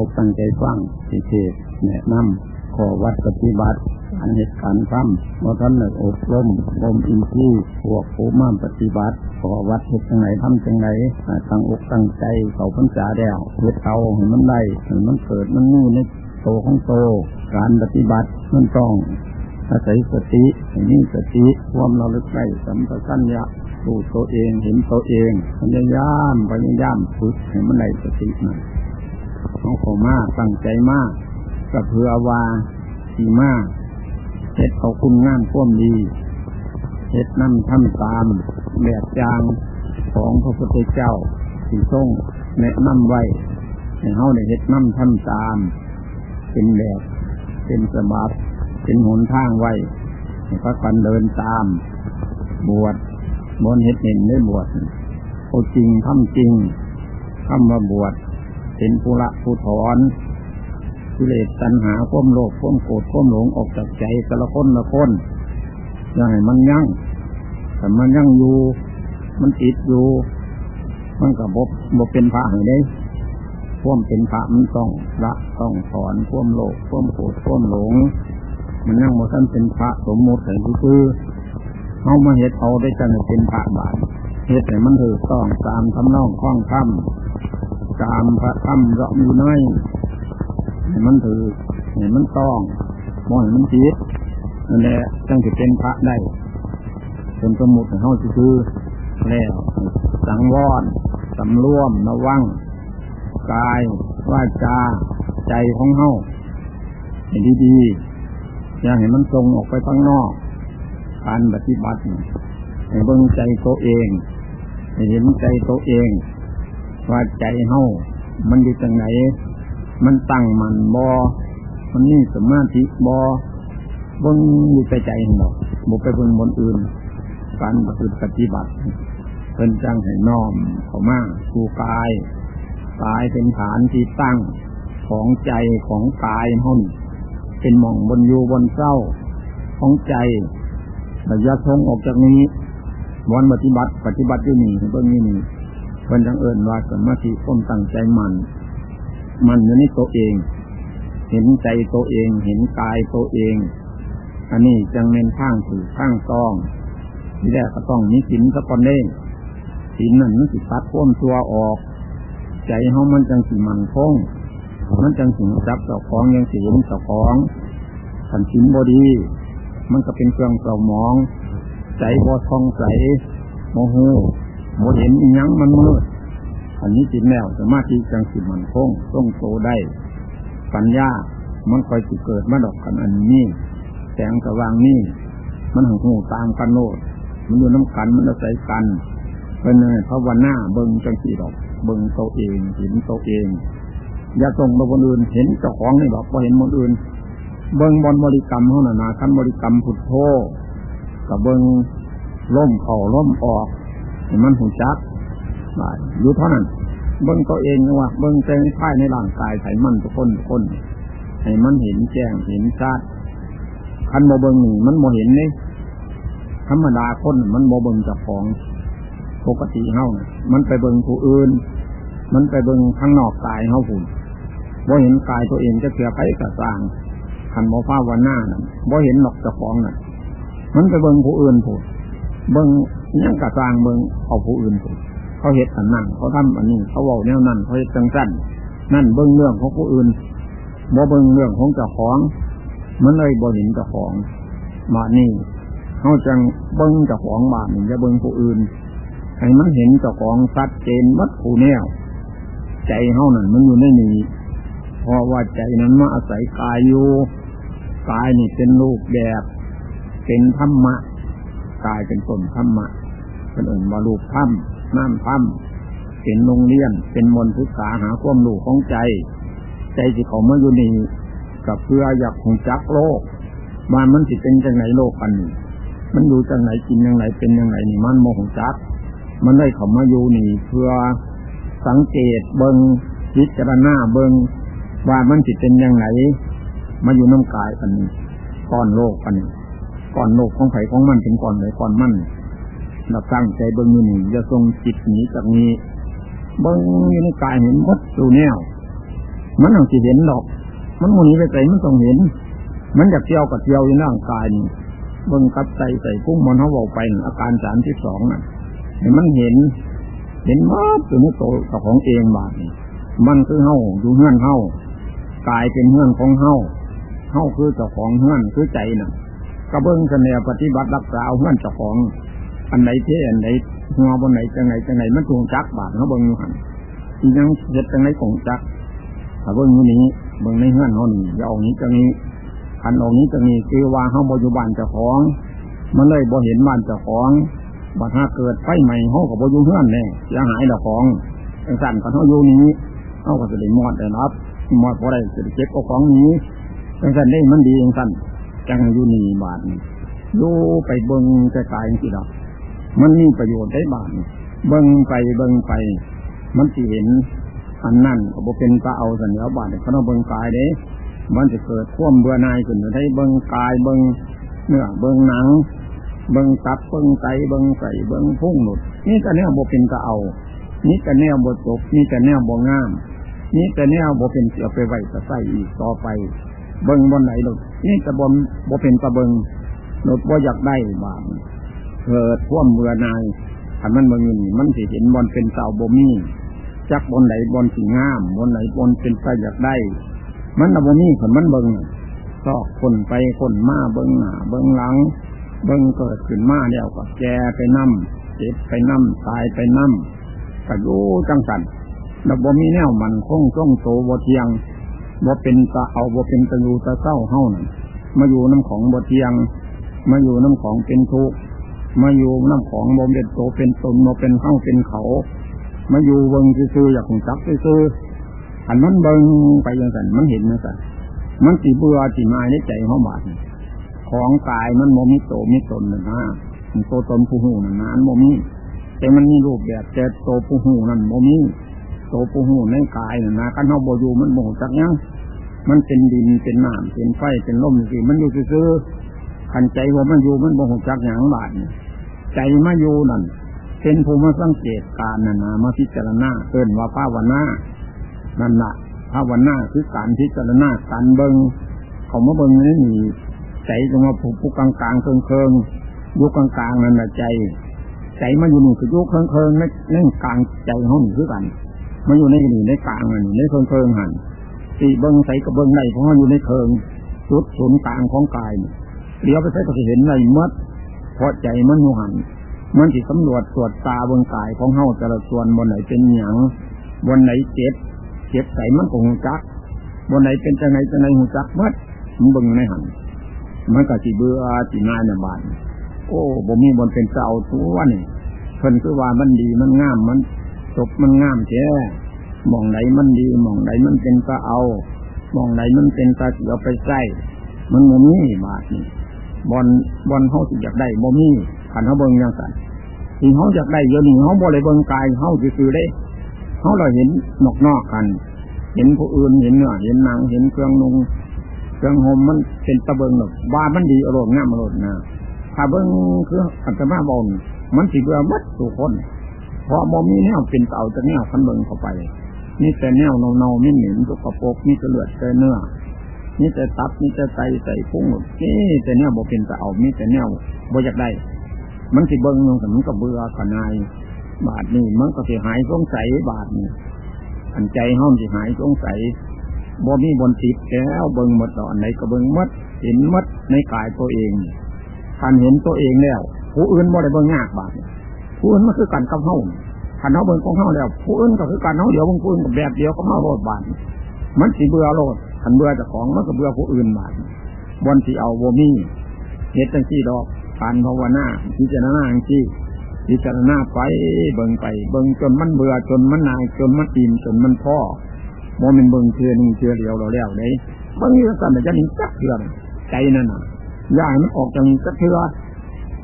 อกตั้งใจฟังสิเทศแนะนำขอวัดปฏิบัติ อันเหตุการณ์ทำเมื่อท่านได้อบรมรมอินทรีย์พวกผู้มาปฏิบัติ ขอวัดเหตุจังไหนทำจังไหนตั้งอกตั้งใจเขาพันษาแล้วเหตุเอาให้มันได้ให้มันเกิดมันนี่ในโตของโต การปฏิบัติมันต้องอาศัยสติให้มีสติความเราลึกได้สัมปชัญญะดูตัวเองเห็นตัวเองพยายามพยายามฝึกให้มันได้สติมัน เของผมากตั้งใจมากก็เพื่อวาสีมากเฮ็ดเอาคุณงานพ่วมดีเฮ็ดนั่นทำตามแบบจางของพระพุทธเจ้าสีส่งแนะนำไว้ให้เฮาได้เฮ็ดนั่นทำตาม เป็นแบบเป็นสบับเป็นหนทางไว้ให้พระกันเดินตาม บวชบนเฮ็ดเห็นได้บวชโอจริงทำจริงทำมาบวช เป็นผู้ละผู้ถอนกิเลสตัณหาความโลภความโกรธความหลงออกจากใจแต่ละคนละคนอย่าให้มันยั่งแต่มันยั่งอยู่ มันติดอยู่ มันก็บบบบเป็นพระให้ได้ความเป็นพระมันต้องละต้องถอนความโลภความโกรธความหลง มันยั่งโมท่านเป็นพระสมมติแต่คือเขามาเหตุเอาได้จังเป็นพระบาทเหตุแต่มันถือต้องตามคำนองข้องคำ ตามพระคำเรามีน้อยให้มันถือให้มันต้องมอยมันจิตนั่นแหละจังจะเป็นพระได้ เป็นสมุดเขาคือแล้วสังวรสำรวมระวังกายว่าจาใจของเฮาให้ดีๆอย่าให้มันทรงออกไปข้างนอก การปฏิบัติให้เบิ่งใจตัวเองให้เห็นใจตัวเอง ว่าใจเฮามันอยู่ตรงไหน มันตั้งมันบอมันนี่สมาธิบอบงอยู่ใจใจหรอบุไปเบิ่งบนอื่น การปฏิบัติเป็นจังให้น้อมเข้ามาสู่กายกายเป็นฐานที่ตั้งของใจของกายห้นเป็นหม่องบนอยู่บนเศร้าของใจระยะทงออกจากนี้วันปฏิบัติ ปฏิบัติที่นี่เบื้องนี้นี่ เป็นจังเอิญว่าสมาธิก้มตั้งใจมัน มันอยู่ในตัวเอง เห็นใจตัวเอง เห็นกายตัวเอง อันนี้จังเน้นข้างถือข้างต้อง ที่แรกก็ต้องมีสินสักคนเด้สินนั่นมันสิตัดพ้นตัวออก ใจเขามันจังสิมันคงมันจังสิจับเจ้าของยังสิเห็นเจ้าของขันสินบอดี มันก็เป็นเครื่องเก่ามอง ใจบ่ทองใสโมโห โมเห็นอีหยังมันมืดอันนี้จิตแนวสมาธิจังสิมันคงต้องโตได้ ปัญญา มันคอยสิเกิดมาดอกกันอันนี้ แสงสว่างนี่ มันหูหูตามกันโลดมันอยู่น้ำกัน มันอาศัยกันเป็นภาวนาเบิงจังสีดอก เบิ่งตัวเองเห็นโตเอง อย่าส่งไปคนอื่น เห็นเจ้าของนี่ดอกพอเห็นคนอื่น เบิงบนบริกรรมเท่านั้นนะขั้นบริกรรมพุทโธกับเบิงล่มเข่าล่มออก มันหูจักได้อยู่เท่านั้น เบิ่งตัวเองนะว่าเบิ่งใจภายในร่างกายไขมันทุกคนทุกคนให้มันเห็นแจ้งเห็นชัดคันโมเบิ่งนี่มันโมเห็นนี่ธรรมดาคนมันโมเบิ่งจ้าของปกติเฮานะมันไปเบิ่งผู้อื่น มันไปเบิ่งข้างนอกกายเฮาหุ่นบ่เห็นกายตัวเองจะเสียไปกระสางขันโมฟ้าวันหน้าน่ะบ่เห็นหนอกจ้าของน่ะมันไปเบิ่งผู้อื่นผู้ เบิ่งยังกระสร้างเบิ่งเอาผู้อื่นเขาเห็ดอันนั่นเขาทำอันนี้ เขาเว้าแนวนั้นเขาเห็ดจังสั้นนั่นเบิ่งเรื่องของผู้อื่นบ่เบิ่งเรื่องของเจ้าของ มันเลยบ่เห็นเจ้าของมานี่เขาจังเบิ่งเจ้าของบ้านจะเบิ่งผู้อื่นให้มันเห็นเจ้าของชัดเจนมัดผู้แนวใจเฮานั่นมันอยู่ในนี้เพราะว่าใจนั้นมาอาศัยกายอยู่กายนี่เป็นรูปแบบ เป็นธรรมะ กายเป็นต้นธรรมะเป็นอื่นว่ารูปธรรมน้ำธรรมเป็นโรงเรียนเป็นมนต์ศึกษาหาความรู้ของใจ ใจที่เขามาอยู่นี่กับเพื่ออยากคงจักโลกว่ามันสิเป็นจังไหนโลกอันนี้มันอยู่จังไหนกินยังไงเป็นยังไงนี่มันโมหงจักมันได้เขามาอยู่นี่เพื่อสังเกตเบิงพิจารณาเบิงว่ามันสิเป็นยังไงมาอยู่น้ำกายอันนี้ก้อนโลกอันนี้ ก้อนโลกของไผ่ของมันเป็นก้อนไหนก้อนมันเราตั้งใจเบิงอยู่นี่จะทรงจิตหนีจากนี้เบิงอยู่ในกายเห็นมดสู่แนว มันต้องสิเห็นดอก มันมูนี้ไปใส่มันต้องเห็น มันอยากเที่ยวกับเที่ยวอยู่ร่างกายนี่เบิ่งกับใจใส่พุ่งมันเขาบอกไปอาการสามที่สองน่ะเห็นมันเห็น เห็นมาตัวนี้โตกับของเองบาดมันคือเฮาอยู่เฮือนเฮากายเป็นเฮือนของเฮาเฮาคือเจ้าของเฮือนคือใจน่ะ กระเบื้องเสนปฏิบัติรักษาเฮือนเจ้าของ อันไหนเท่อันไหนหัวบนไหนจังไหนจังไหนมันตรงจักบาดเขาเบิ้งอยู่หันอียังเห็ดจังไหนของจักถ้าเบิ้งอยู่นี้เบิ้งในเฮือนเขานี่อย่าออกนี้จังนี้ขันออกนี้จังนี้คือว่าเขาบอยู่บ้านเจ้าของ มันเลยบ่เห็นบ้านเจ้าของบัดถ้าเกิดไฟใหม่เขากับ่อยู่เฮือนแน่เสียหายเจ้าของจังสั่นกันเขาอยู่นี้เขาก็จะได้มอดได้รับมอดพอได้จะได้เก็บเอาของนี้จังสั่นได้มันดีจังสั่น จังอยู่นี่บาทอยู่ไปเบิ้งกระจายสิดอกมันมีประโยชน์ได้บาทเบิ้งไปเบิ้งไป มันสิเห็นอันนั่นก็บ่เป็นตาเอาสัญญาบาทเขาต้องเบิ้งกายเด้ มันจะเกิดข่วมเบื่อหน่ายขึ้นได้เบิ้งกายเบิ้งเนื้อเบิ้งหนัง เบิ้งตับเบิ้งไตเบิ้งใส่เบิ้งพุ่งหลุด นี่แต่แนวบ่เป็นตาเอา นี่แต่แนวบ่จบนี่แต่แนวบ่งาม นี่แต่แนวบ่เป็นเสียไปไหวตะใส่อีกต่อไป เบิ้งบนไหนหลุดนี่ต่บนบ่เป็นตะเบิ้งหลุดบ่อยากได้บาทเกิดท่วมเบื่อนายอันมันเมืองนี่มันสิเห็นบอลเป็นเสาบ่มีจักบนไหนบอลสีงามบนไหนบอลเป็นไปอยากได้ มันอะบ่มีผลมันเบิงซอกคนไปคนมาเบิงหน้าเบิงหลัง เบิงเกิดขึ้นมาเดียวกับแกไปนั่มเจ็บไปนั่มตายไปนั่มกระยูจังสันแล้วบ่มีแนวมันคงต้องโตบ่เทียง บ่เป็นตาเอาบ่เป็นตะยูตะเศร้าเฮ้านั่นมาอยู่น้ำของบ่เทียง มาอยู่น้ำของเป็นทุกมาอยู่น้ำของบ่เป็นโตเป็นตนบ่เป็นเข้าเป็นเขา มาอยู่เบิงซื่อๆอยากหงจักซื่ออันมันเบิงไปยังสันมันเห็นนะสันมันสีเบื่อสีมาในใจเขาบาดของกายมันโมมิโตมิตนนะนะมันโตตนผู้หูนั่นนะโมมิแต่มันมีรูปแบบแต่โตผู้หูนั่นโมมิ โตผู้หูในกายนั่นนะกันเขาบอยู่มันโมจักยังมันเป็นดินเป็นน้ำเป็นไฟเป็นลมสิมันอยู่ซื่อขันใจว่ามันอยู่มันโมจักอย่างบาดใจมาอยู่นั่นเป็นภูมิสังเกตการนั่นนะมาพิจารณาเอินว่าภาวนานั่นละภาวนาคือการพิจารณาการเบิงเขามาเบิงนี่มีใจตรงว่าผู้ผู้กลางกลางเคิงเคิงยุกลางกลางนั่นแหละใจ ใจมาอยู่นี่คือยุกเคิงเคิงในในกลางใจห้องคือกัน มาอยู่ในนี่ในกลางนั่นในเคิงเคิงหันตีเบิ้งใส่กับเบิ้งในเพราะอยู่ในเคิงจุดศูนย์กลางของกายเดี๋ยวไปใส่ก็จะเห็นในมัดเพราะใจมันอยู่หันมันที่สำรวจตรวจตาบนกายของเฮาแต่ละส่วนบนไหนเป็นหยังบนไหนเจ็บเจ็บใส่มันก็หูจักบนไหนเป็นจังไหนจังไหนหูจักมัดมันเบึงในหันมันก็จีเบื่อจีนายในบ้านโอ้บ่มีบนเป็นเจ้าตัวนี่เพิ่นคือว่ามันดีมันงามมัน จบมันงามแท้มองไหนมันดีมองไหนมันเป็นก็เอามองไหนมันเป็นตาเสียวไปใส่มันโมมีบาทนี่บอลบอลเขาสิอยากได้โมมีขันเขาเบิ่งยังสันที่เขาอยากได้เยอะนี่เขาบ่เลยเบิ่งกายเขาคือได้เขาเราเห็นนอกนอกกัน เห็นผู้อื่นเห็นเนื้อเห็นหนังเห็นเครื่องนุ่งเครื่องห่มมันเป็นตะเบิงหรอกว่ามันดีอรมณ์งามอรมณ์นะถ้าเบิ้งคืออัตมาบอลมันสิเบื่อมัดสุคน เพราะบ่มีแนวเป็นเต่าจะแนวคันเบิงเข้าไปนี่แต่แนวเนาเนาไม่เหม็นตุกระปกนี่จะเลือดแต่เนื้อนี่แต่ตับนี่แต่ไตใส่พุงนี่แต่แนวบ่เป็นเต่านี่แต่แนวบ่อยากได้ มันสิเบิงลงแต่มันก็เบื่อขนายบาทนี่มันก็สิหายสงสัยบาทนี่อันใจห้องสิหายสงสัยบ่มีบนติดแล้วเบิ่งหมดตอนไหนก็เบิ่งมัดเห็นมัดในกายตัวเองท่านเห็นตัวเองแล้วผู้อื่นบ่ได้เบิงยากบาท ผู้อื่นมันคือการกับเฮาท่านเฮาเบิ่งของเฮาแล้ว ผู้อื่นก็คือการเฮาเดี๋ยวบางผู้อื่นกับแบบเดียวก็มาโลดบาทมันสิเบื่อโลดท่านเบื่อจ้าของมันก็เบื่อผู้อื่นบาทบนที่เอาบ่มีเหตุจังซี่ดอกการภาวนาพิจารณาจังซี่พิจารณาไปเบิ่งไป เบิ่งจนมันเบื่อจนมันนายจนมันอิ่มจนมันพ่อโมเมนเบิ่งเชื่อนี่เชือเดียวเราแล้วเลยบางทีสั่นจะหนีจักเถื่อใจนั่นน่ะย่ายมันออกจากจักเถื่อ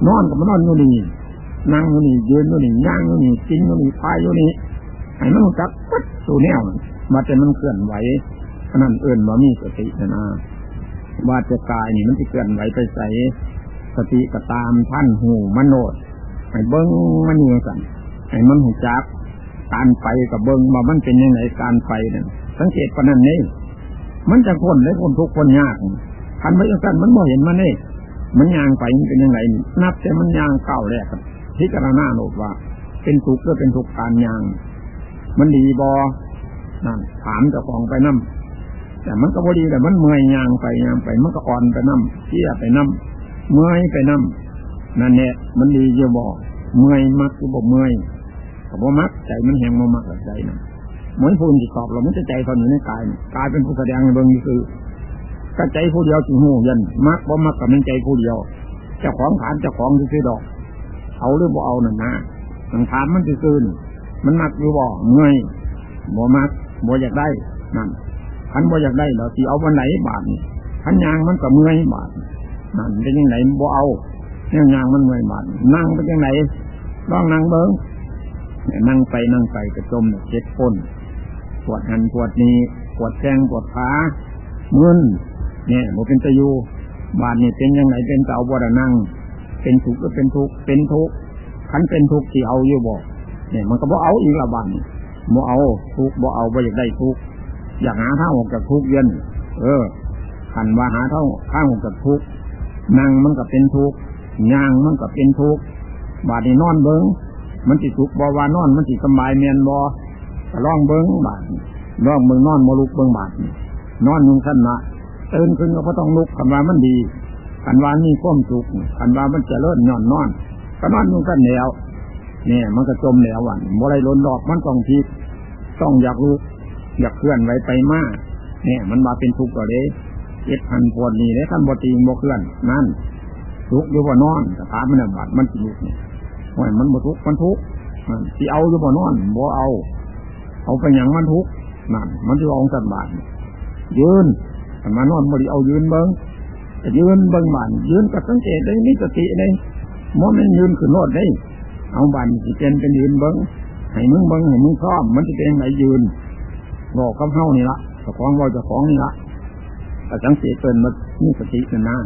นอนกับมันนอนอยู่นี่ นั่งอยู่นี่ยืนอยู่นี่ย่างอยู่นี่กินอยู่นี่พายอยู่นี่ไอ้มันจักปั๊บตัวแนวมาแต่มันเคลื่อนไหวนั่นเอื่นว่ามีสตินะนะว่าจะกายนี่มันจะเคลื่อนไหวไปใส่สติก็ตามท่านหูมโนดไอ้เบิ้งมันอยู่กันไอ้มันหูจักการไปกับเบิ้งว่ามันเป็นยังไงการไปเนี่ยสังเกตปนันนี่มันจะคนเลยคนทุกคนยากคันไว้ยังสั้นมันบ่เห็นมันนี่มันยางไปมันเป็นยังไงนับแต่มันยางเก้าแรก พิจารณาโนดว่า เป็นทุกข์ก็เป็นทุกข์การยาง มันดีบอนั่นถามเจ้าของไปนั่มแต่มันก็พอดีแต่มันเมื่อยยางไปยางไป มันก็อ่อนไปนั่มเชี่ยไปนั่มเมื่อยไปนั่มนั่นแหละมันดีเยอะบอกเมื่อยมักคือบอกเมื่อยก็บอกมักใจมันแหงมามักกับใจนะเหมือนพูนที่ตอบเราไม่ใช่ใจตอนอยู่ในกายกายเป็นผู้แสดงในเบื้องนี้คือก็ใจผู้เดียวจีหูยันมักบ่มักกับมันใจผู้เดียวเจ้าของฐานเจ้าของที่ซื้อดอก เอาหรือบ่เอาหนึ่งนะมันถามมันซื่อมันมักอยู่บ่เมื่อยบ่มักบ่อยากได้นั่นขันบ่อยากได้เราที่เอาวันไหนบาทนี่ขันยางมันก็เมื่อยบาทนั่นเป็นยังไงบ่เอาเนี่ยยางมันเมื่อยบาทนั่งเป็นยังไงต้องนั่งเบิ้งนั่งไปนั่งไปกระจมเจ็ดก้นปวดหันปวดนี้ปวดแข้งปวดขามึนเนี่ยโมเป็นตะยูบาดนี่เป็นยังไงเป็นเตาบวดนั่ง เป็นทุกข์ก็เป็นทุกข์เป็นทุกข์ขันเป็นทุกข์ที่เอาอยู่บอกเนี่ยมันก็บ่เอาอีกละบานบ่เอาทุกข์บ่เอาบ่อยากได้ทุกข์อยากหาทางออกจากทุกข์เย็นเออขันว่าหาทางทางออกจากทุกข์นั่งมันก็เป็นทุกข์ย่างมันก็เป็นทุกข์บาดนี่นอนเบิ้งมันจิทุกข์บ่ว่านอน มันจิสบายเมียนบ่ก็ลองเบิ้งบาดลองเบิ้งนอนมาลุกเบิ้งบาดนอนยุงขั้นละตื่นขึ้นก็ต้องลุกคันว่ามันดี คันว่ามีความสุขคันว่ามันจะเลิศย่อนนอนก็นอนยุ่งขั้นแล้วเนี่ยมันก็จมแล้ววันโมไรล้นดอกมันต้องทิพต้องอยากลุกอยากเคลื่อนไว้ไปมากเนี่ยมันมาเป็นทุกข์ก็เลยเจ็ดพันปวดนี่เลยท่านบตีงบ่เคลื่อนนั่นทุกข์อยู่บ่นอนแต่ถามมันบาดมันจิลุกเนี่ยว่ามันบ่ทุกข์มันทุกข์ที่เอาอยู่บ่นอนบ่เอา เอาไปอย่างมันทุกข์นั่นมันจะองสัตว์บาดยืนมานอนบริเอายืนเบิ้ง ยืนเบิ้งบานยืนก็สังเกตได้มีสติได้มอมันยืนขึ้นโนดได้ เอาบานสิเป็นเป็นยืนเบิ้งให้มึงเบิ้งให้มึงซ้อมมันจะเป็นไหนยืนบอกคำเฮ้านี่ละจะคล้องว่าจะคล้องนี่ละแต่สังเกตเป็นมันมีสติกันนะ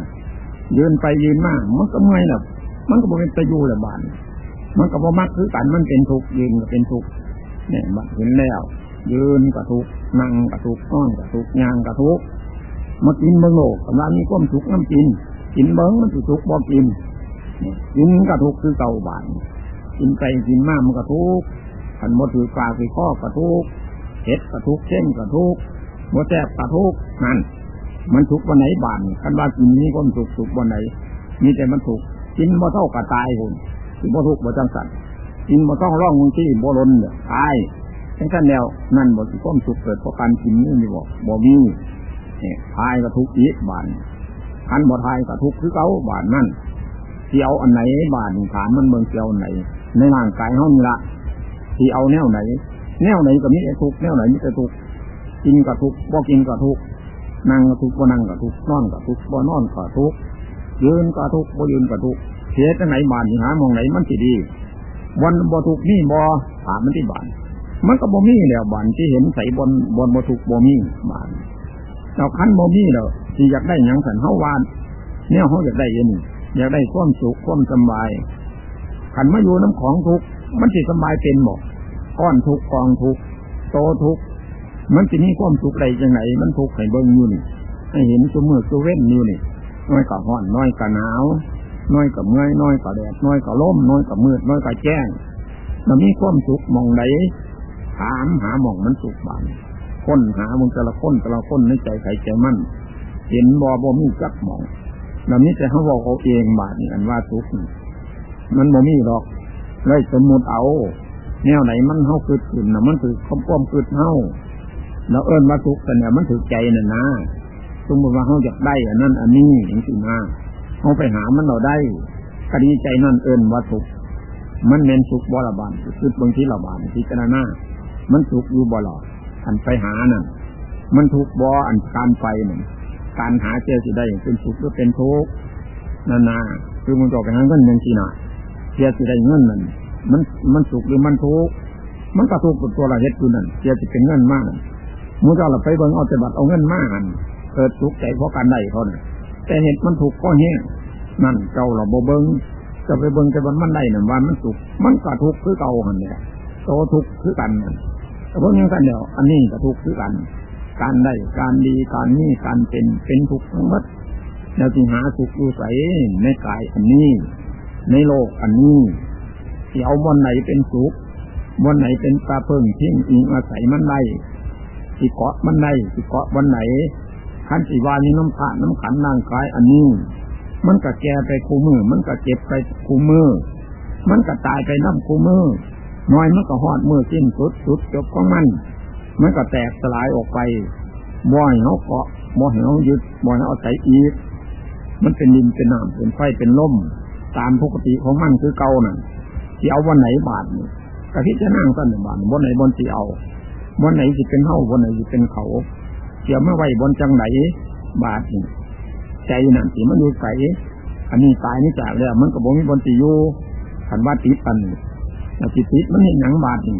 ยืนไปยืนมามันก็เมื่อยแหละมันก็บเป็นตะยูแหละบานมันก็บ่มักคือกันมันเป็นทุกยืนก็เป็นทุกเนี่ยบัดเห็นแล้ว ยืนก็ทุกนั่งก็ทุกนอนก็ทุกย่างก็ทุก มากินเบิ้งโลกกำลังมีความสุขน้ำกิน กินเบิ้งมันสุขบ่กินกินก็ทุกคือเก่าบานกินไปกินมากมันก็ทุกขันมดถือกาคือข้อกระทุกเห็ดกระทุกเช่นกระทุกมดแซ่บกระทุกนั่นมันทุกวันไหนบานคันว่ากินนี้ก็มันสุขสุขวันไหนมีแต่มันถูกกินบ่เท่ากระตายคุณคือบ่ทุกบ่จังสันกินบ่ต้องร่องมึงที่บ่ล้นเนี่ยตายทั้งท่านแนวนั่นบ่สิความสุขเกิดเพราะการกินนี่บ่บ่มี เนี่ยทายก็ทุกอีกบานขันบ่ทายก็ทุกคือเก้าบานนั่นที่เอาอันไหนบานถามมันเมืองเกี่ยวไหน ในร่างกายห้องละที่เอาแนวไหน แนวไหนก็มีแต่ทุกแนวไหนมีแต่ทุกกินก็ทุกบ่กินก็ทุกนั่งก็ทุกบ่นั่งก็ทุกนอนก็ทุกบ่นอนก็ทุกยืนก็ทุกบ่ยืนก็ทุกเสียจะไหนบานหามองไหนมันสิดีวันบ่ทุกนี่บ่ถามมันที่บานมันก็บ่มีแล้วบานที่เห็นใส่บนบนบ่ทุกบ่มีบาน เราคันโมมี่เราที่อยากได้หยังสันเฮาวานเนี่ยเขาอยากได้ยินอยากได้ความสุขความสบายขันมาอยู่น้ำของทุกมันสิสบายเป็นหมดก้อนทุกกองทุกโตทุกมันจะมีความสุขใดจังไหนมันทุกให้เบิ้งอยู่นี่ให้เห็นตัวมือตัวเว้นอยู่นี่น้อยกับห้อนน้อยกับหนาวน้อยกับเมื่อยน้อยกับแดดน้อยกับลมน้อยกับมืดน้อยกับแจ้งมันมีความสุขมองไหนถามหาหมองมันสุขบาน ค้นหามึงแต่ละคนแต่ละคนในใจใครใจมั่น เห็นบอบมีจักมองแล้วนี้แต่เขาบอกเขาเองบาดนี่อันว่าทุกมันบ่มีหรอกเลยสมมุติเอา แนวไหนมันเขาคืดขึ้นนะมันถือคำป้อมคืดเฮาแล้วเอิญว่าทุกแต่เนี่ยมันถือใจน่ะนะสมมติว่าเขาอยากได้อันนั้นอันนี้อย่างสิมาเขาไปหามันเราได้คดีใจนั่นเอิญว่าทุกมันเน้นสุกบรบานคือบางทีระบานที่จารณามันสุกอยู่บ่หลอด อันไปหานั่นมันทุกบออันการไปนั่นการหาเจอสิได้เป็นสุขหรือเป็นทุกข์นั่นนะคือมันจบไปหาเงินหนึ่งทีน่ะเจียสิได้เงินนั่นมันมันสุขหรือมันทุกข์มันก็ทุกข์ตัวเราเฮ็ดคือนั่นเจียสิเป็นเงินมากมูเจ้าเราไปเบิ่งเอาแต่บัตรเอาเงินมากันเกิดทุกข์ใจเพราะการได้เขาเนี่ยแต่เห็ดมันถูกก็แห้งนั่นเจ้าเราโบเบิ้งจะไปเบิ้งแต่วันมันได้นั่นวันมันสุขมันก็ทุกข์คือเก่าหันเนี่ยโตทุกข์คือกัน แต่พวกนี้กันเดียวอันนี้ก็ทุกข์คือกัน การได้การดีการนี้การเป็นเป็นทุกข์ทั้งหมดแล้วที่หาสุขอยู่ใสในกายอันนี้ ในโลกอันนี้ที่เอาบนไหนเป็นสุขบนไหนเป็นตาเพิ่งทิ้งอิงอาศัยมันได้ที่เกาะมันได้ที่เกาะบนไหนขันสีวานีน้ำผ่านน้ำขันร่างกายอันนี้ มันก็แก่ไปคู่มือ มันก็เจ็บไปคู่มือ มันก็ตายไปน้ำคู่มือ น้อยมันก็หอดมือสิ้นสุดสุดจบของมันมันก็แตกสลายออกไปบ่อยเขาเกาะบ่อยเขายึดบ่อยเขาใส่อีก มันเป็นดินเป็นน้ำเป็นไฟเป็นลมตามปกติของมันคือเก่านั่นที่เอาวันไหนบาทนี่กะที่จะนั่งสั้นบาทบนไหนบนที่เอาบนไหนจะเป็นเท่าบนไหนจะเป็นเขาเกี่ยวไม่ไหวบนจังไหนบาทนี่ใจนั่นสิมันดูใสอันนี้ตายนี่จากแล้วมันก็บอกมีบนตีอยู่ขันว่าติปัน แต่ติดติดมันเห็นหนังบาทนี่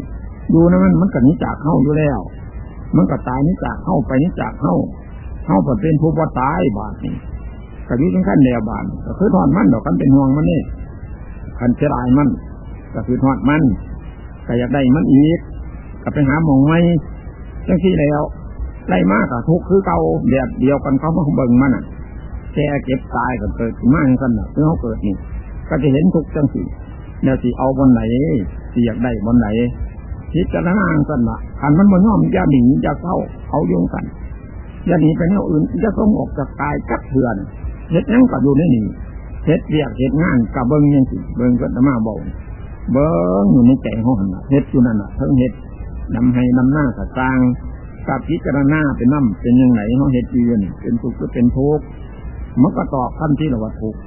ดูนะมันมันก็นิจากเข้าอยู่แล้ว มันก็ตายนิจากเข้าไปนิจากเข้าเข้าเป็นผู้บ่ตายบาทนี่กะนี้เป็นขั้นแนวบานก็คือทอนมันดอกกันเป็นห่วงมันนี่ขันเสียดายมันก็คือทอดมันก็อยากได้มันอีกก็ไปหาหมองไม่จังที่แล้วไล่มากกับทุกคือเก่าแบบเดียวกันเขามาเบิ่งมันอะแก่เก็บตายกันเกิดมากกันน่ะเพื่อเขาเกิดนี่ก็จะเห็นทุกจังสี่ เดี๋ยวที่เอาบนไหนที่อยกได้บนไหนพิจารณากันละขันมันมันย่อมจะหนีจะเข้าเขาโยงกันอย่าหนีไปแนวอื่นจะส่งออกจากกายกัดเถื่อนเห็ดยังก็อยู่ในนี่เห็ดเรียกเห็ดงานกับเบิ้งยังสิเบิ้งก็จะมาบอกเบิ้งอยู่ในใจห้องเห็ดอยู่นั่นน่ะเพิ่งเห็ดนำให้นำหน้ากับกลางกับพิจารณาเป็นน้ำเป็นยังไงห้องเห็ดยืนเป็นทุกข์ก็เป็นทุกข์มันก็ตอบขั้นที่เราว่าทุกข์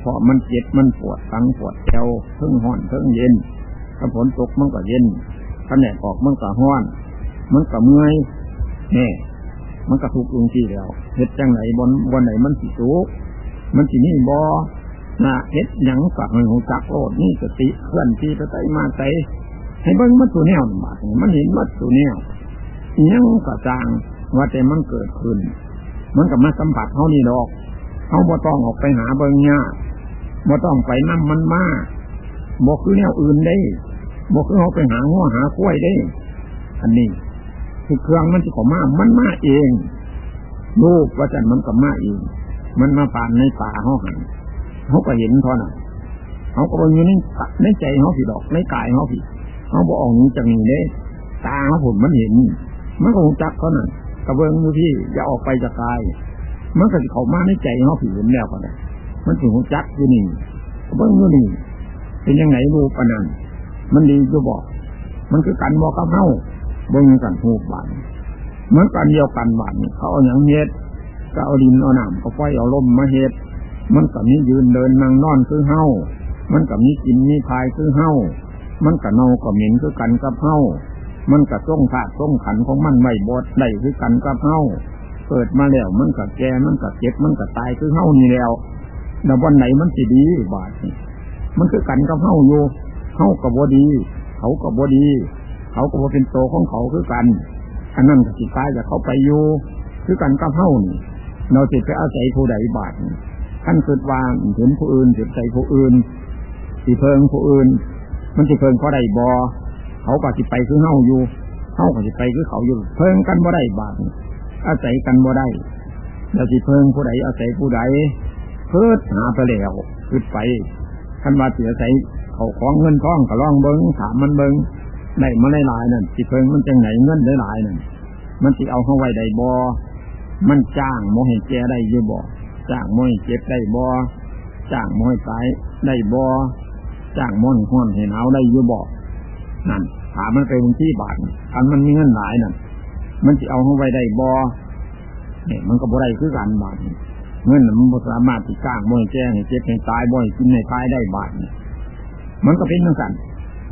เพราะมันเจ็บมันปวดตั้งปวดแอวเพิ่งห่อนเพิ่งเย็นถ้าฝนตกมันก็เย็นถ้าแดดออกมันก็ห้อน มันก็เมื่อยนี่มันก็ทุกข์ลงที่แล้วเห็ดจังไหนบนบนไหนมันสิทุกมันสินี่บอนะเฮ็ดหยังฝักหูจักโอดนี่สติเคลื่อนที่ไปมาใจให้เบิ้งมัดตัวแนวบาดมันเห็นมัดตัวแนวยังกระจางว่าแต่มันเกิดขึ้น มันกับมาสัมผัสเขานี่ดอกเขาบ่ต้องออกไปหาเบิ้งเนี่ย บ่ต้องไปนั่มันมาบ่คือแนวอื่นได้บ่คือเขาไปหาหัวหากล้วยได้ อันนี้คือเครื่องมันที่ขอมา มันมาเองลูกว่าจันมันกับมาเองมันมาป่านในป่าเขาหันเขาก็เห็นเท่านั้นเขาก็บอกอยู่ในในใจเขาผิดดอกในกายเขาผิดเขาบอกออกนี้จากนี้เด้ตาเขาผลมันเห็น มันก็คงจักเขานั่นกระเบื้องอยู่ที่จะออกไปจากกาย มันก็จะเข้ามาในใจเขาผิดเห็นแล้วก็ได้ มันถึงจักอยู่นี่เบื้งอยู่นี่เป็นยังไงรูปอันนั้นมันดีจะบอก มันคือกันบอกกับเขาเบื้งกันหูบานเหมือนกันเดียวกันบานเขาเอาอย่างเฮ็ดก็เอาดินเอาหนามเอาไฟเอาลมมาเฮ็ดมันกับมียืนเดินนั่งนอนคือเฮ้ามันกับมีกินมีพายคือเฮ้ามันกับเนากับเหม็นคือกันกับเฮ้ามันกับส่งธาตุส่งขันของมันไม่บดได้คือกันกับเฮ้าเกิดมาแล้วมันกับแก่มันกับเจ็บมันกับตายคือเฮ้านี่แล้ว แล้ววันไหนมันสิดีบาดมันคือกันกับเฮ้าอยู่เฮ้ากับบดี เขากับบดี เขาก็บ่เป็นโตของเขาคือกันอันนั้นสิตายจะเขาไปอยู่คือกันกับเฮ้านี่เราจิตไปอาศัยผู้ใดบาทท่านคิดว่าเห็นผู้อื่นจิตใจผู้อื่นสิเพิงผู้อื่น มันสิเพิงเขาได้บอเขาก็สิไปคือเฮาอยู่เฮาก็สิไปคือเขาอยู่ เพิงกันบ่ได้บาทอาศัยกันบ่ได้เราสิเพิงผู้ใดอาศัยผู้ใด เพิดหาไปแล้วขึ้นไปคันว่าเสียใส่เขาของเงินทองก็ลองเบิ้งถามมันเบิ้งได้มาหลายๆนั่นสิเพิงมันจังไหนเงินหลายๆนั่นมันสิเอาเข้าไว้ได้บอมันจ้างโมให้แก่ได้ยืบ่จ้างโมให้เจ็บได้บ่จ้างโมให้ตายได้บ่จ้างโมให้ห้อนให้หนาวได้ยืบ่นั่นถามมันไปบางที่บาทอันมันมีเงินหลายนั่นมันจะเอาเข้าไว้ได้บ่เนี่ยมันก็บ่ได้คือกันบาท เงินมันสามารถที่จ้างโมให้แก่ให้เจ็บให้ตายบ่ให้กินให้ตายได้บาทมันก็เป็นเหมือนกัน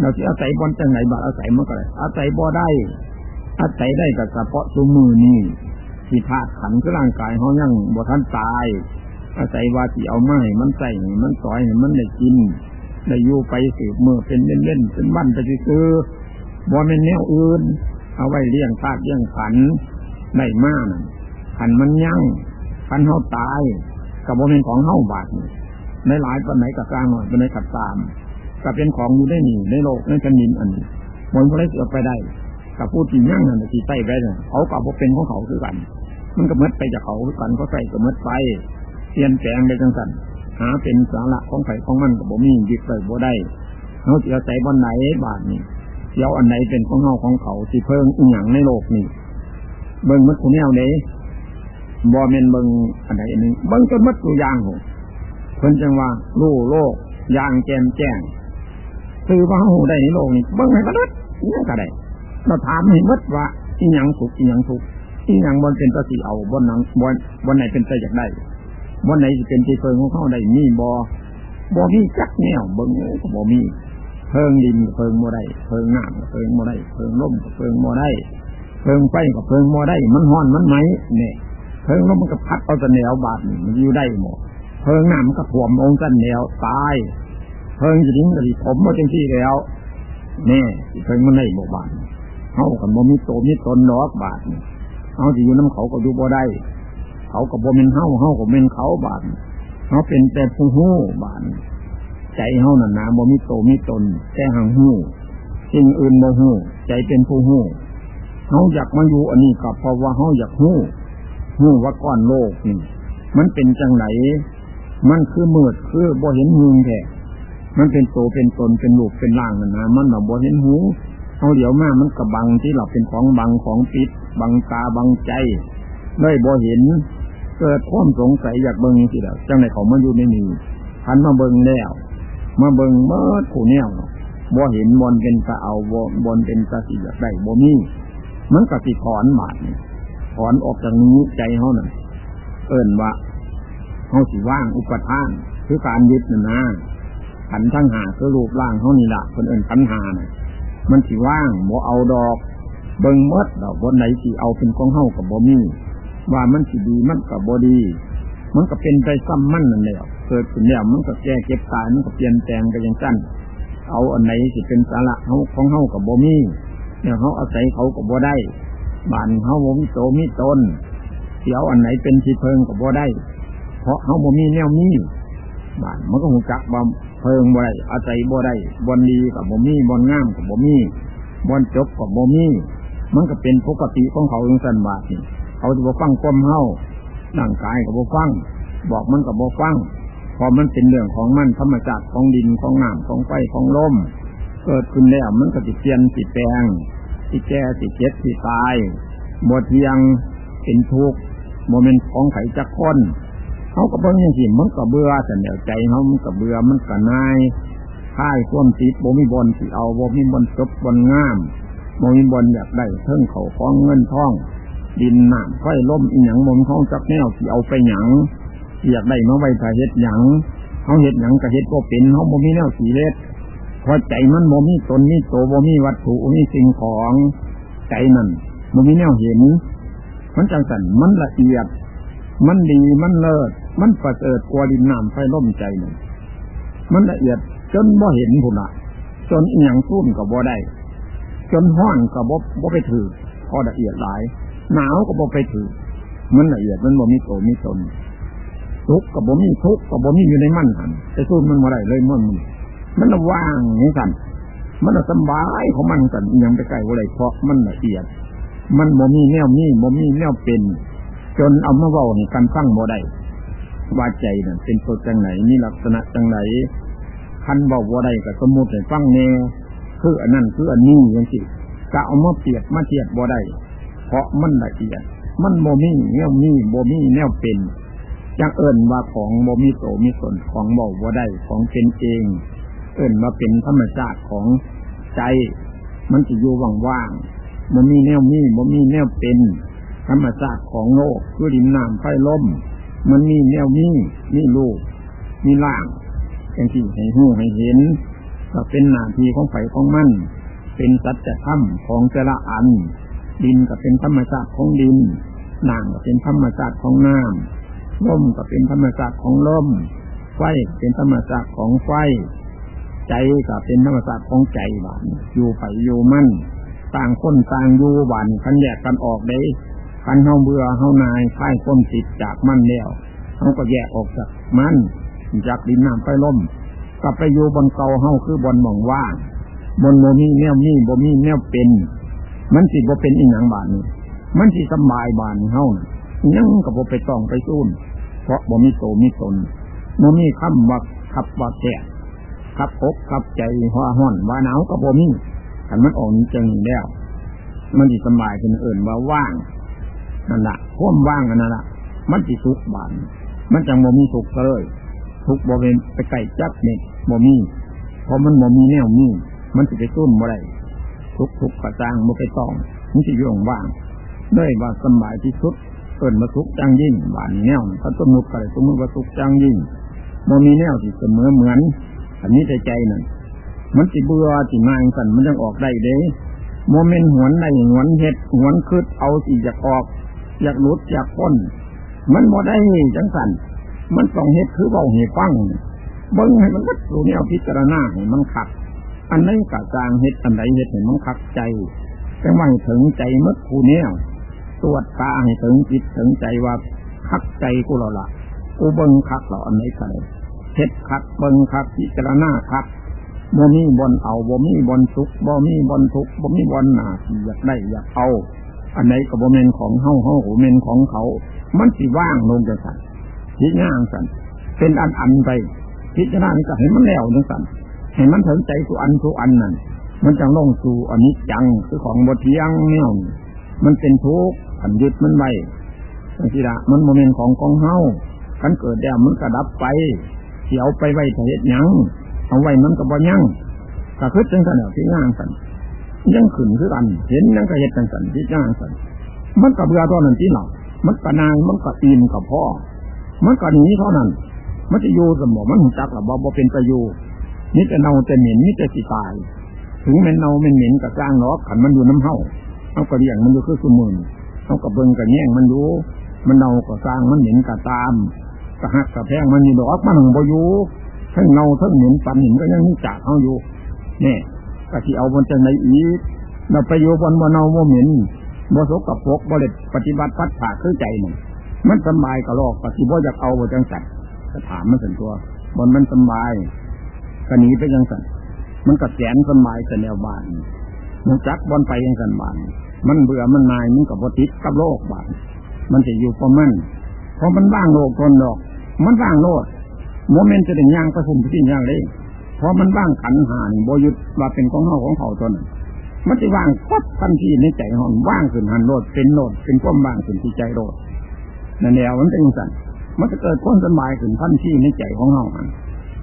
เราจะอาศัยบนจังไหนบาทอาศัยมันก็ได้อาศัยบ่ได้ อาศัยได้แต่เฉพาะตัวมือนี่ที่ธาตุขันก็ร่างกายเขายังบ่ท่านตาย อาศัยว่าที่เอาไม้มันใส่มันต่อยมันได้กินได้อยู่ไปสืบมือเป็นเล่นๆเป็นบ้านไปซื้อบ่เป็นแนวอื่น เอาไว้เลี้ยงธาตุเลี้ยงขันได้มากขันมันยั่ง ขันเขาตายกับบ่เป็นของเฮาบาดในหลายปันไหนกับกลางหน่อยปันไหนกับตามก็เป็นของอยู่ได้หนีในโลกในแผ่นดินอันนี้มันไม่ได้เสือไปได้กับผู้ที่ยั่งนั่นที่ใส่ไปเนี่ยเขากับพวกเป็นของเขาคือกัน มันก็มดไปจากเขาคือกันเขาใส่ก็มดไปเปลี่ยนแปลงไปจังสันหาเป็นสาระของไข่ของมันกับบ่มียึดไปบ่ได้เขาจะใส่บนไหนบาทนี่เดี๋ยวอันไหนเป็นของเฮาของเขาที่เพิ่งอีหยังในโลกนี่เบิ่งมัดผู้แนวไหน บ่เมนเบิ่งอันไหนอันนึงเบิ่งจนมัดตัวอย่างหเพิ่นจังว่ารู้โลกย่างแจ่มแจ้งคือว่าหูได้ในโลกนี้เบิ่งให้บัดนี่ก็ได้เราถามให้มัดว่าอีหยังสุขอีหยังทุกข์อีหยังบนเป็นตะสีเอาบนหนังบนบนไหนเป็นตะอยากได้บนไหนจะเป็นที่เพิงของเขาได้มีบ่บ่มีจักแนวเบิ่งก็บ่มีเพิงดินเพิงโมได้เพิงน้ำเพิงโมได้เพิงลมเพิงโมได้เพิงไฟกับเพิงโมได้มันห้อนมันไหมเนี่ย เพิงลมมันก็พัดเอาแต่แนวบาดมันอยู่ได้หมดเพิงน้ำมันก็ถ่วมองกันแนวตายเพิงจะดิ้งกระดิผมมาจังที่แล้วเนี่เพิงมันได้หมดบาดเขากับบ่มีโตมีตนดอกบาดเขาจะอยู่น้ำเขาก็อยู่บ่ได้ เขากับบ่เป็นเฮาเฮากับเป็นเขาบาดเขาเป็นแต่ผู้หู้บาดใจเฮานั่นนะบ่มีโตมีตนแต่หังหู้สิ่งอื่นบ่หู้ใจเป็นผู้หู้เขาอยากมาอยู่อันนี้ก็เพราะว่าเขาอยากหู้ หู้ว่าก้อนโลกนี่มันเป็นจังไหนมันคือมืดคือบ่เห็นหูแท้มันเป็นโตเป็นตนเป็นลูกเป็นล่างนั่นนะมันแบบบ่เห็นหูเอาเดียวมามันกระบังที่เราเป็นของบังของปิด บังตาบังใจเลยบ่เห็น เกิดความสงสัยอยากเบิ่งสิแล้วจังไหนเขามาอยู่ในนี้พันมาเบิ่งแล้วมาเบิ่งเมื่อผู้แนวบ่เห็นบนเป็นตะเอาบนบนเป็นตะสิอยากได้บ่มีมันก็สิถอนบาด ถอนออกจากนี้ใจเขาหน่ะเอิ้นว่าเขาสิว่างอุปทานคือการยึดน่ะนะขันทั้งหาคือรูปร่างเขานี่ละคนเอื่นขันหาน่ะมันสิว่างบ่เอาดอก เบิ่งมดดอกบนไหนสิเอาเป็นของเฮากับบ่มีว่ามันสิดีมันกับบ่ดี มันก็เป็นไปซ้ำมั่นนั่นแหละเกิดขึ้นแล้วมันก็แก้เก็บตายมันก็เปลี่ยนแปลงไปอย่างสั้นเอาอันไหนสิเป็นสาระเฮาของเฮากับบ่มีเนี่ยเขาอาศัยเขากับบ่ได้ บ้านเฮาบ่มีโตมีตนเสียวอันไหนเป็นที่เพิงกับบ่ได้ เพราะเฮาบ่มีแนวมีบ้านมันก็หูจักบ่เพิงบ่ได้อาศัยบ่ได้บนดีกับบ่มีบนงามกับบ่มีบนจบกับบ่มีมันก็เป็นปกติของเขาอย่างสันบาทนี่เขาจะบ่ฟังความเฮาร่างกายกับบ่ฟัง บอกมันกับบ่ฟังพอมันเป็นเรื่องของมันธรรมชาติของดินของน้ำของไฟของลมเกิดขึ้นแล้วมันก็ติเปลี่ยนติแปลง ติแก่ติเจ็บติตายบทเยังเป็นทุกข์โมเมนต์ของไข่จักคนเขาก็บอกอย่างที่มันก็เบื่อแต่เดี๋ยวใจเขามันก็เบื่อมันก็นายค่ายควมติดบ่มีบนสิเอาบ่มีบนจบบนงามบ่มีบนอยากได้เพิ่งเขาฟ้องเงินทอง ดินน้ำไฟล่มอีหยังมนเขาจักแนวที่เอาไปหยังอยากได้มาไว้ถ้าเฮ็ดหยังเขาเฮ็ดหยังก็เฮ็ดก็เป็นเขาบ่มีแนวสีเล็ด พอใจมันบ่มีตนมีโตบ่มีวัตถุมีสิ่งของใจนั่นบ่มีแนวเห็น มันจังสันมันละเอียด มันดีมันเลิศมันประเสริฐกว่าดินน้ำไฟล่มใจหนึ่งมันละเอียดจนบ่เห็นผุนะจนอีหยังทุ่นกับบ่ได้ จนห้อนกับบ่บ่ไปถือพอละเอียดหลาย หนาวกับบ่ไปถือ มันละเอียดมันบ่มีโตมีตนทุกกับบ่มีทุกกับบ่มีอยู่ในมันหันแต่สู้มันบ่ได้เลยมันมัน มันว่างนี่กัน มันสบายของมันกันยังไปใกล้อะไรเพราะมันละเอียด มันบ่มีแนวมีบ่มีแนวเป็น จนเอามาเว้าให้กันฟังบ่ได้ว่าใจนั่นเป็นตัวจังไหนมีลักษณะจังไหนคันบอกว่าใดกับสมมติให้ฟังแน่คืออันนั้นคืออันนี้ยังสิกะเอามาเปรียบมาเทียบบ่ได้เพราะมันละเอียด มันโมมีแนวมีโมมีแนวเป็นจังเอิญว่าของโมมีโตมีส่วนของบอกว่าได้ของเป็นเอง เอิญมาเป็นธรรมชาติของใจ มันจะอยู่ว่างๆมันมีแนวมีมันมีแนวเป็น ธรรมชาติของโลกคือดินน้ำไฟลมมันมีแนวมีมีลูก มีล่างอย่างที่ให้หูให้เห็นก็เป็นหน้าที่ของไฟของมันเป็นสัจธรรมของแต่ละอัน ดินก็เป็นธรรมชาติของดินน้ำก็เป็นธรรมชาติของน้ำลมก็เป็นธรรมชาติของลมไฟเป็นธรรมชาติของไฟ ใจก็เป็นธรรมชาติของใจบานอยู่ไปอยู่มั่นต่างคนต่างอยู่บานคันแยกกันออกได้คันเฮาเบื่อเฮานายค่ายคนติดจากมั่นแล้วเขาก็แยกออกจากมั่นจากดินน้ำไฟลมกลับไปอยู่บนเกาเฮาคือบนหม่องว่างบนโมมีแนวมีบ่มีแนวเป็น มันสิบ่เป็นอีหยังบานนี้มันสิสบายบานเฮายังก็บ่ไปต้องไปสู้เพราะบ่มีโตมีตนบ่มีคำว่าขับว่าแก่ ขับอกขับใจหัวห่อนว่าหนาวก็บ่มีคันมันออกนี้จังแล้ว มันสิสบายเป็นเอื่นว่าว่างนั่นแหละพ่วมว่างกันนั่นแหละมันสิสุขบานมันจังบ่มีสุขเลยทุกบ่เป็นไปไก่จับเน็ตบ่มีเพราะมันบ่มีแนวมีมันสิไปตุ้นบ่ได้ทุกทุกกระจางบ่ไปต้องมันสิย่งว่างด้วยว่าสบายที่สุดเกินมาสุขจังยิ่งหวานแนวถ้าต้นมุกอะไรต้นมุกว่าสุขจังยิ่งบ่มีแนวที่เสมอเหมือน อันนี้ใจใจนั่นมันสิเบื่อสิมาสันมันยังออกได้เด้โมเมนต์หวนในหวนเห็ดหวนคืดเอาสิอยากออก อยากหลุดอยากพ้นมันบ่ได้จังสันมันต้องเห็ดคือเบาเหฟังเบิ้งให้มันวัดสูเนี่ยพิจารณาให้มันขัด อันไหนกะจางเห็ดอันไหนเห็ดให้มันขัดใจแต่ว่าถึงใจมัดคูเนี่ยตรวจตาให้ถึงจิตถึงใจว่าคักใจกูเราละกูเบิ้งคักเราอันไหนกันเห็ดคักเบิ้งคักพิจารณาคักบ่มีบนเอาบ่มีบนสุกบ่มีบนทุกบ่มีบนหนาอยากได้อยากเอา อันไหนกับบ่เมนของเฮาเฮาโหเมนของเขา มันสิว่างลงจังสันพิจารณาสันเป็นอันอันไปพิจารณาก็ให้มันแล้วจังสันให้มันถึงใจสุอันสุอันนั่นมันจังลงสู่อันนี้จังคือของบทเทียงเนี่ยมันเป็นทุกข์ขันยึดมันไว้ทีละมันโมเมนต์ของกองเฮาขันเกิดแล้วมันกระดับไป เสียวไปไว้เหตุยังเอาไว้มันก็บ่ยังกระคืดจังสันที่ย่างสันยังขึ้นคือกัน เห็นยังกระเหตุจังสันที่ย่างสันมันกับเบื่อตอนนั้นที่หลับมันกระนางมันกระตีนกับพ่อ มันกระหนีเท่านั้น มันจะอยู่สมองมันหุ่นจักหรือบ่บ่เป็นประโยชน์นี่จะเน่าจะเหม็นนี่จะสิตาย ถึงมันเน่ามันเหม็นกับจ้างหรอกขันมันอยู่น้ำเห่าเอากระเดียงมันอยู่คือสมุนเอากระเบิงกระแย่งมันอยู่มันเน่ากับจ้างมันเหม็นกับตาม กระหักกระแพงมันอยู่ดอกมันหงบ่อยู่ทั้งเน่าทั้งเหม็นปันหินก็ยังนี่จากเขาอยู่เนี่ยกะที่เอาบนจะไหนอีกเราไปอยู่บนบนเน่าโมเหม็นบ่สกับพกบ่เล็ดปฏิบัติพัดผ่าคือใจหนึ่งมันสบายกับโลกปฏิบัติอยากเอาบนจังสัตว์จะถามมันส่วนตัวบนมันสบายก็หนีไปยังสันมันก็แสนสมัยแต่แนวบานมันจักบอลไปยังสันบานมันเบื่อมันนายมันกับบติดกับโลกบานมันจะอยู่เพระมัน เพราะมันว่างโลกทนดอก มันว่างโลดโมเมนต์จะถึงย่างประชุมที่ย่างเลยเพราะมันว่างขันหานโบยุดว่าเป็นของเขาของเขาตนมันจะว่างปั๊บทันทีในใจหอนว่างขึ้นหันโลดเป็นโลดเป็นความว่างขึ้นที่ใจโลดนั่นแนวมันเป็นสันมันจะเกิดความสบายขึ้นทันทีในใจของเขา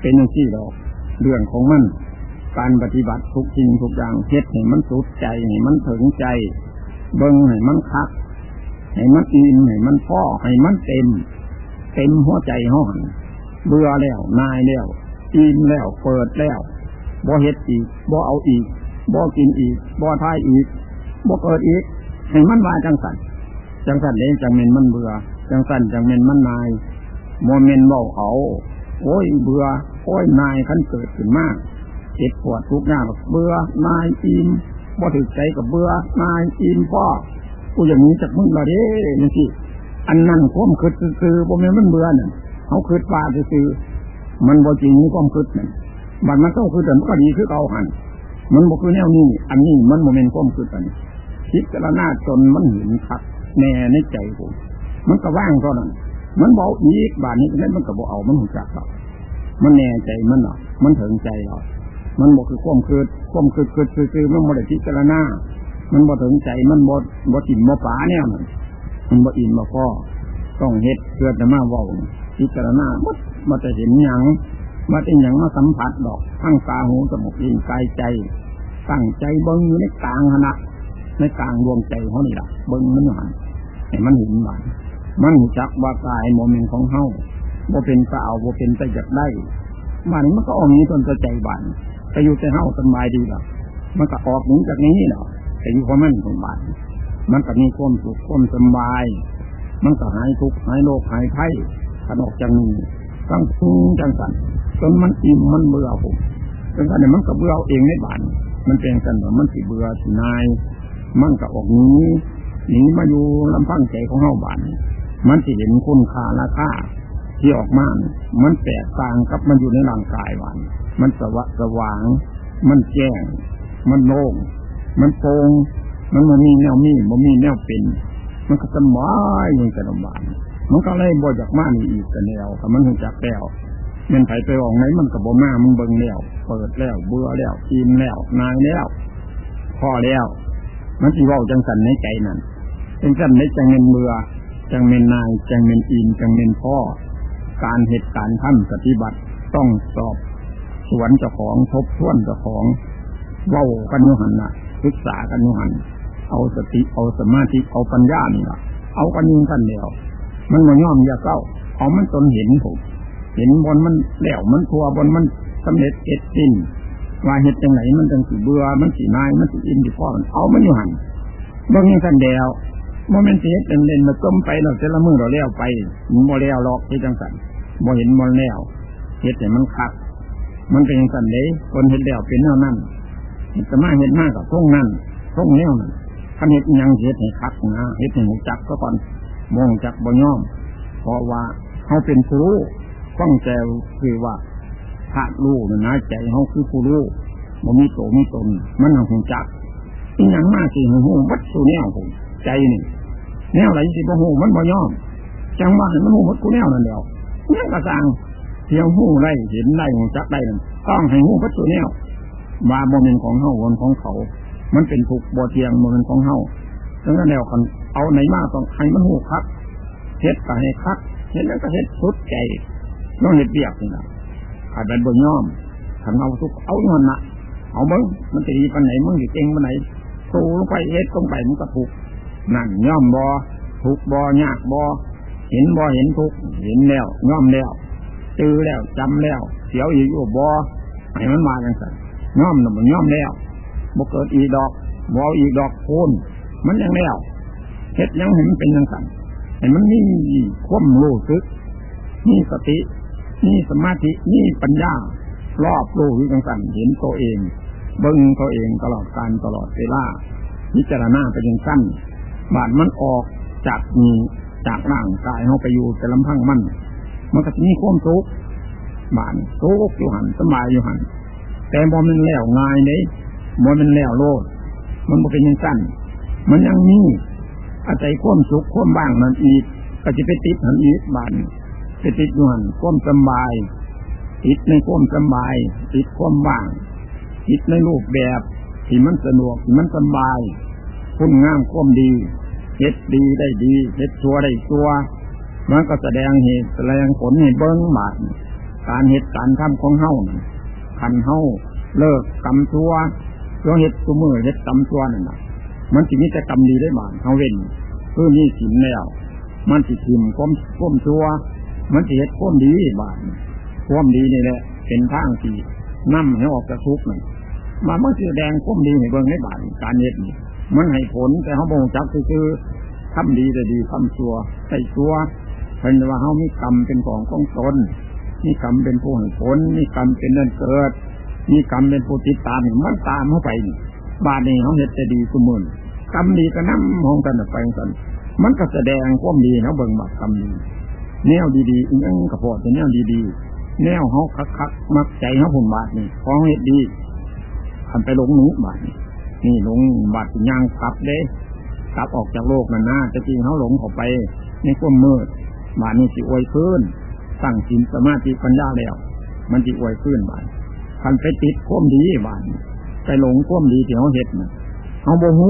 เป็นอย่างที่เราเรื่องของมันการปฏิบัติทุกสิ่งทุกอย่างเฮ็ดให้มันสุดใจให้มันถึงใจ เบิ้งให้มันคัก ให้มันอิ่มให้มันพ่อให้มันเต็ม เต็มหัวใจห้องเบื่อแล้วนายแล้วอิ่มแล้วเปิดแล้วบ่เฮ็ดอีกบ่เอาอีกบ่กินอีกบ่ทายอีกบ่เปิดอีกให้มันว่าจังสันจังสันเองจังเมนมันเบื่อ จังสันจังเมนมันนายโมเมนเบาเอาโอ้ยเบื่อโอ้ยนายขันเกิดขึ้นมากเจ็บปวดทุกอย่างเบื่อนายอิ่มบ่ถึกใจกับเบื่อนายอิ่มพ่อ กูอย่างนี้จากมึงละเด้นี่สิอันนั้นความคืดคือบ่แม่มันเบื่อเนี่ยเขาคืดปลาคือมันบ่จริงนี่ความคืดเนี่ยบัดมันต้องคืดแต่มันก็ดีคือเก่าหันมันบ่คือแนวนี้ อันนี้มันโมเมนต์ความคืดอันคิดกระนาจนมันเห็นคักแน่ในใจผมมันก็ว่างเท่านั้นมันบอกอีกบาทนี้นั้นมันก็บอกเอามันหุ่นจักเรามันแน่ใจมันหรอมันถึงใจเรามันบอกคือความคืดความคืดคืดคือคือมันโมเดลพิจารณา มันบอกถึงใจมันบดบดอิ่มบ่ป๋าเนี่ย มันมันบดอิ่มบ่พ่อต้องเฮ็ดเกิดแต่มาว่าพิจารณามัดมาจะเห็นอย่างมาเป็นอย่างมาสัมผัสดอกทั้งตาหูจมูกลิ้นกายใจตั้งใจเบิ้งอยู่ในกลางขณะในกลางดวงใจเขานี่แหละเบิ้งมันหันให้มันเห็นบ้านมันจักว่ากายโมเมนต์ของเฮาบ่เป็นสาวบ่เป็นแต่อยากได้มันมันก็ออกนี้ตนใจบานไปอยู่แต่เฮาสบายดีหรอมันก็ออกหนีจากนี้เนาะแต่อ ยู่ความมันสบายมันก็มีความสุขความสบาย มันก็หายทุกข์หายโรคหายไข้ขนอกจากนี้ตั้งทุ่งจังสันจนมันอิ่มมันเบื่อผมจนกันเนี่ยมันก็เบื่อเองในบ้าน มันเป็นกันว่ามันสิเบื่อสินาย มันก็ออกนี้หนีมาอยู่ลำพังใจของเฮาบ้าน มันจะเห็นคุณค่าราคาที่ออกมา มันแตกต่างกับมันอยู่ในร่างกายวัน มันสวะสว่าง มันแจ้ง มันโล่ง มันโปร่งมันมันมีแนวมีมันมีแนวเป็น มันก็สบายมันจะลำบากมันก็เลยบ่จากมานี่อีกแต่แนวแต่มันถึงจากแล้วมันไผไปออกไหนมันกับบ่มามึงเบิ่งแล้วเปิดแล้วเบื่อแล้วอิ่มแล้วนายแล้วพอแล้ว มันจีว่าจังสันในใจนั่นจังสันในจังเงินเบื่อจังเงินนายจังเงินอิ่มจังเงินพ่อ การเหตุการณ์ท่านปฏิบัติต้องสอบสวนเจ้าของทบทวนเจ้าของเว้ากันยุหันนะ ศึกษากันหันเอาสติเอาสมาธิเอาปัญญานี่ละเอากันยิงกันเดียว มันมันย่อมอย่าเศร้าเอามันตนเห็นผมเห็นบนมันแล้วมันทัวบนมันสำเร็จเอ็ดสิ้นว่าเหตุจังไหนมันจังสีเบื่อมันสีนายมันสีอินดีพ่อมันเอามันอยู่หันบางอย่างกันเดียวโมเมนต์เฮ็ดเป็นเล่นมาต้มไปเราจะละมือเราเลี้ยวไปมันโมเลี้ยวหรอกที่จังสันโมเห็นโมเลี้ยวเฮ็ดแต่มันคัก มันเป็นอย่างสันเลยคนเห็นแล้วเป็นเท่านั้น จะมาเห็นมากกับท่งนั้นท่งแนวนั้นขันเห็ดยังเห็ดให้คักนะเห็ดให้หูจักก็ก่อนมองจักบ่ย่อม เพราะว่าเขาเป็นผู้รู้ฟังแจวคือว่าพระรู้นะนะใจเขาคือผู้รู้บ่มีโตมีตน มันหูจักอีหยังมากสิหูวัดสูแนวผมใจนี่แนวไหนสิบ่หูมันบ่ย่อม จังว่ามันหูวัดกูแนวนั่นเดียวนั่นก็สั่งเพียงหูได้เห็นได้หูจักได้ต้องให้หูวัดสูแนว ว่าโมเมนของเฮาวนของเขา มันเป็นถูกบ่เทียงโมเมนของเฮาดังนั้นแล้วกันเอาไหนมาต้องให้มันหูคักเฮ็ดก็ให้คักเฮ็ดแล้วก็เฮ็ดสุดใจต้องเฮ็ดเบียกนี่นะขาดเป็นบ่ย่อมขันเอาทุกเอาเงินนะเอาเบิ้งมันจะดีปันไหนมึงจะเก่งปันไหนตูลงไปเฮ็ดลงไปมันก็ถูกนั่นย่อมบ่ถูกบ่ยากบ่เห็นบ่เห็นทุกเห็นแล้วย่อมแล้วจือแล้วจำแล้วเสียวอีกอยู่บ่ให้มันมาจังสัน ย่อมน่ะมันย่อมแล้วบ่เกิดอีดอกบ่อีดอกโคนมันยังแล้วเฮ็ดยังเห็นเป็นยังสันเห็นมันนี่ความรู้สึกนี่สตินี่สมาธินี่ปัญญารอบรู้วิจังสันเห็นตัวเอง เบิ้งตัวเองตลอดการตลอดเวลาพิจารณาไปยังสั้นบาดมันออกจากมีจากร่างกายเขาไปอยู่แต่ลำพังมัน มันก็จะมีความทุกข์บานทุกข์อยู่หันสบายอยู่หัน แต่บอมันแล้วง่ายเลยบอมันแล้วโลด มันบ่เป็นยังสั้น มันยังมีอาศัยความสุขความบ้างนั่นอีก ก็จะไปติดหันอีกบานไปติดอยู่หันความสบาย ติดในความสบาย ติดความบ้าง ติดในรูปแบบที่มันสะดวกที่มันสบายคุณงามความดีเฮ็ดดีได้ดีเฮ็ดชัวได้ชัวมันก็แสดงเหตุแสดงผลให้เบิ้งบาดการเหตุการทำของเฮ้า ขันเฮาเลิกกรรมชั่วเรื่องเฮ็ดตัวมือเฮ็ดกรรมชั่วนั่นน่ะ มันสิมีแต่กรรมดีได้บาดเฮาเว้นคือนี่สินแล้ว มันสิทิมความความชั่ว มันสิเฮ็ดความดีบาดความดีนี่แหละ เป็นทางที่นั่มให้ออกจากทุกข์นั่นมาเมื่อแดงความดีให้เบิ่งในบาดการเฮ็ดนี่มันให้ผลแต่เขาบ่งจักคือทำดีแต่ดีทำชั่วใส่ชั่วเป็นว่าเขามีกรรมเป็นของของตน มีกรรมเป็นผู้ให้ผล มีกรรมเป็นเดินเกิด มีกรรมเป็นผู้ติดตามมันตามเข้าไปบาดนี้เขาเห็ดจะดีสมุนกรรมดีก็นั่งมองกันไปกันมันก็แสดงความดีเขาเบิ่งบักกรรมดีแนวดีๆอีกอันกระพอจะแนวดีๆ แนวเขาคักๆมักใจเขาผลบาดนี่ของเห็ดดีทำไปหลงหนูบาดนี่หลงบาดย่างกลับเด้กลับออกจากโลกนั่นนะจะจริงเขาหลงเข้าไปในความมืดบาดนี้สิอวยขึ้น ตั้งสินสมาธิปัญญาแล้ว มันสิอวยขึ้นบาดคันไปติดควมดีบาดไปหลงควมดีที่เขาเห็ดนะเขาโมโห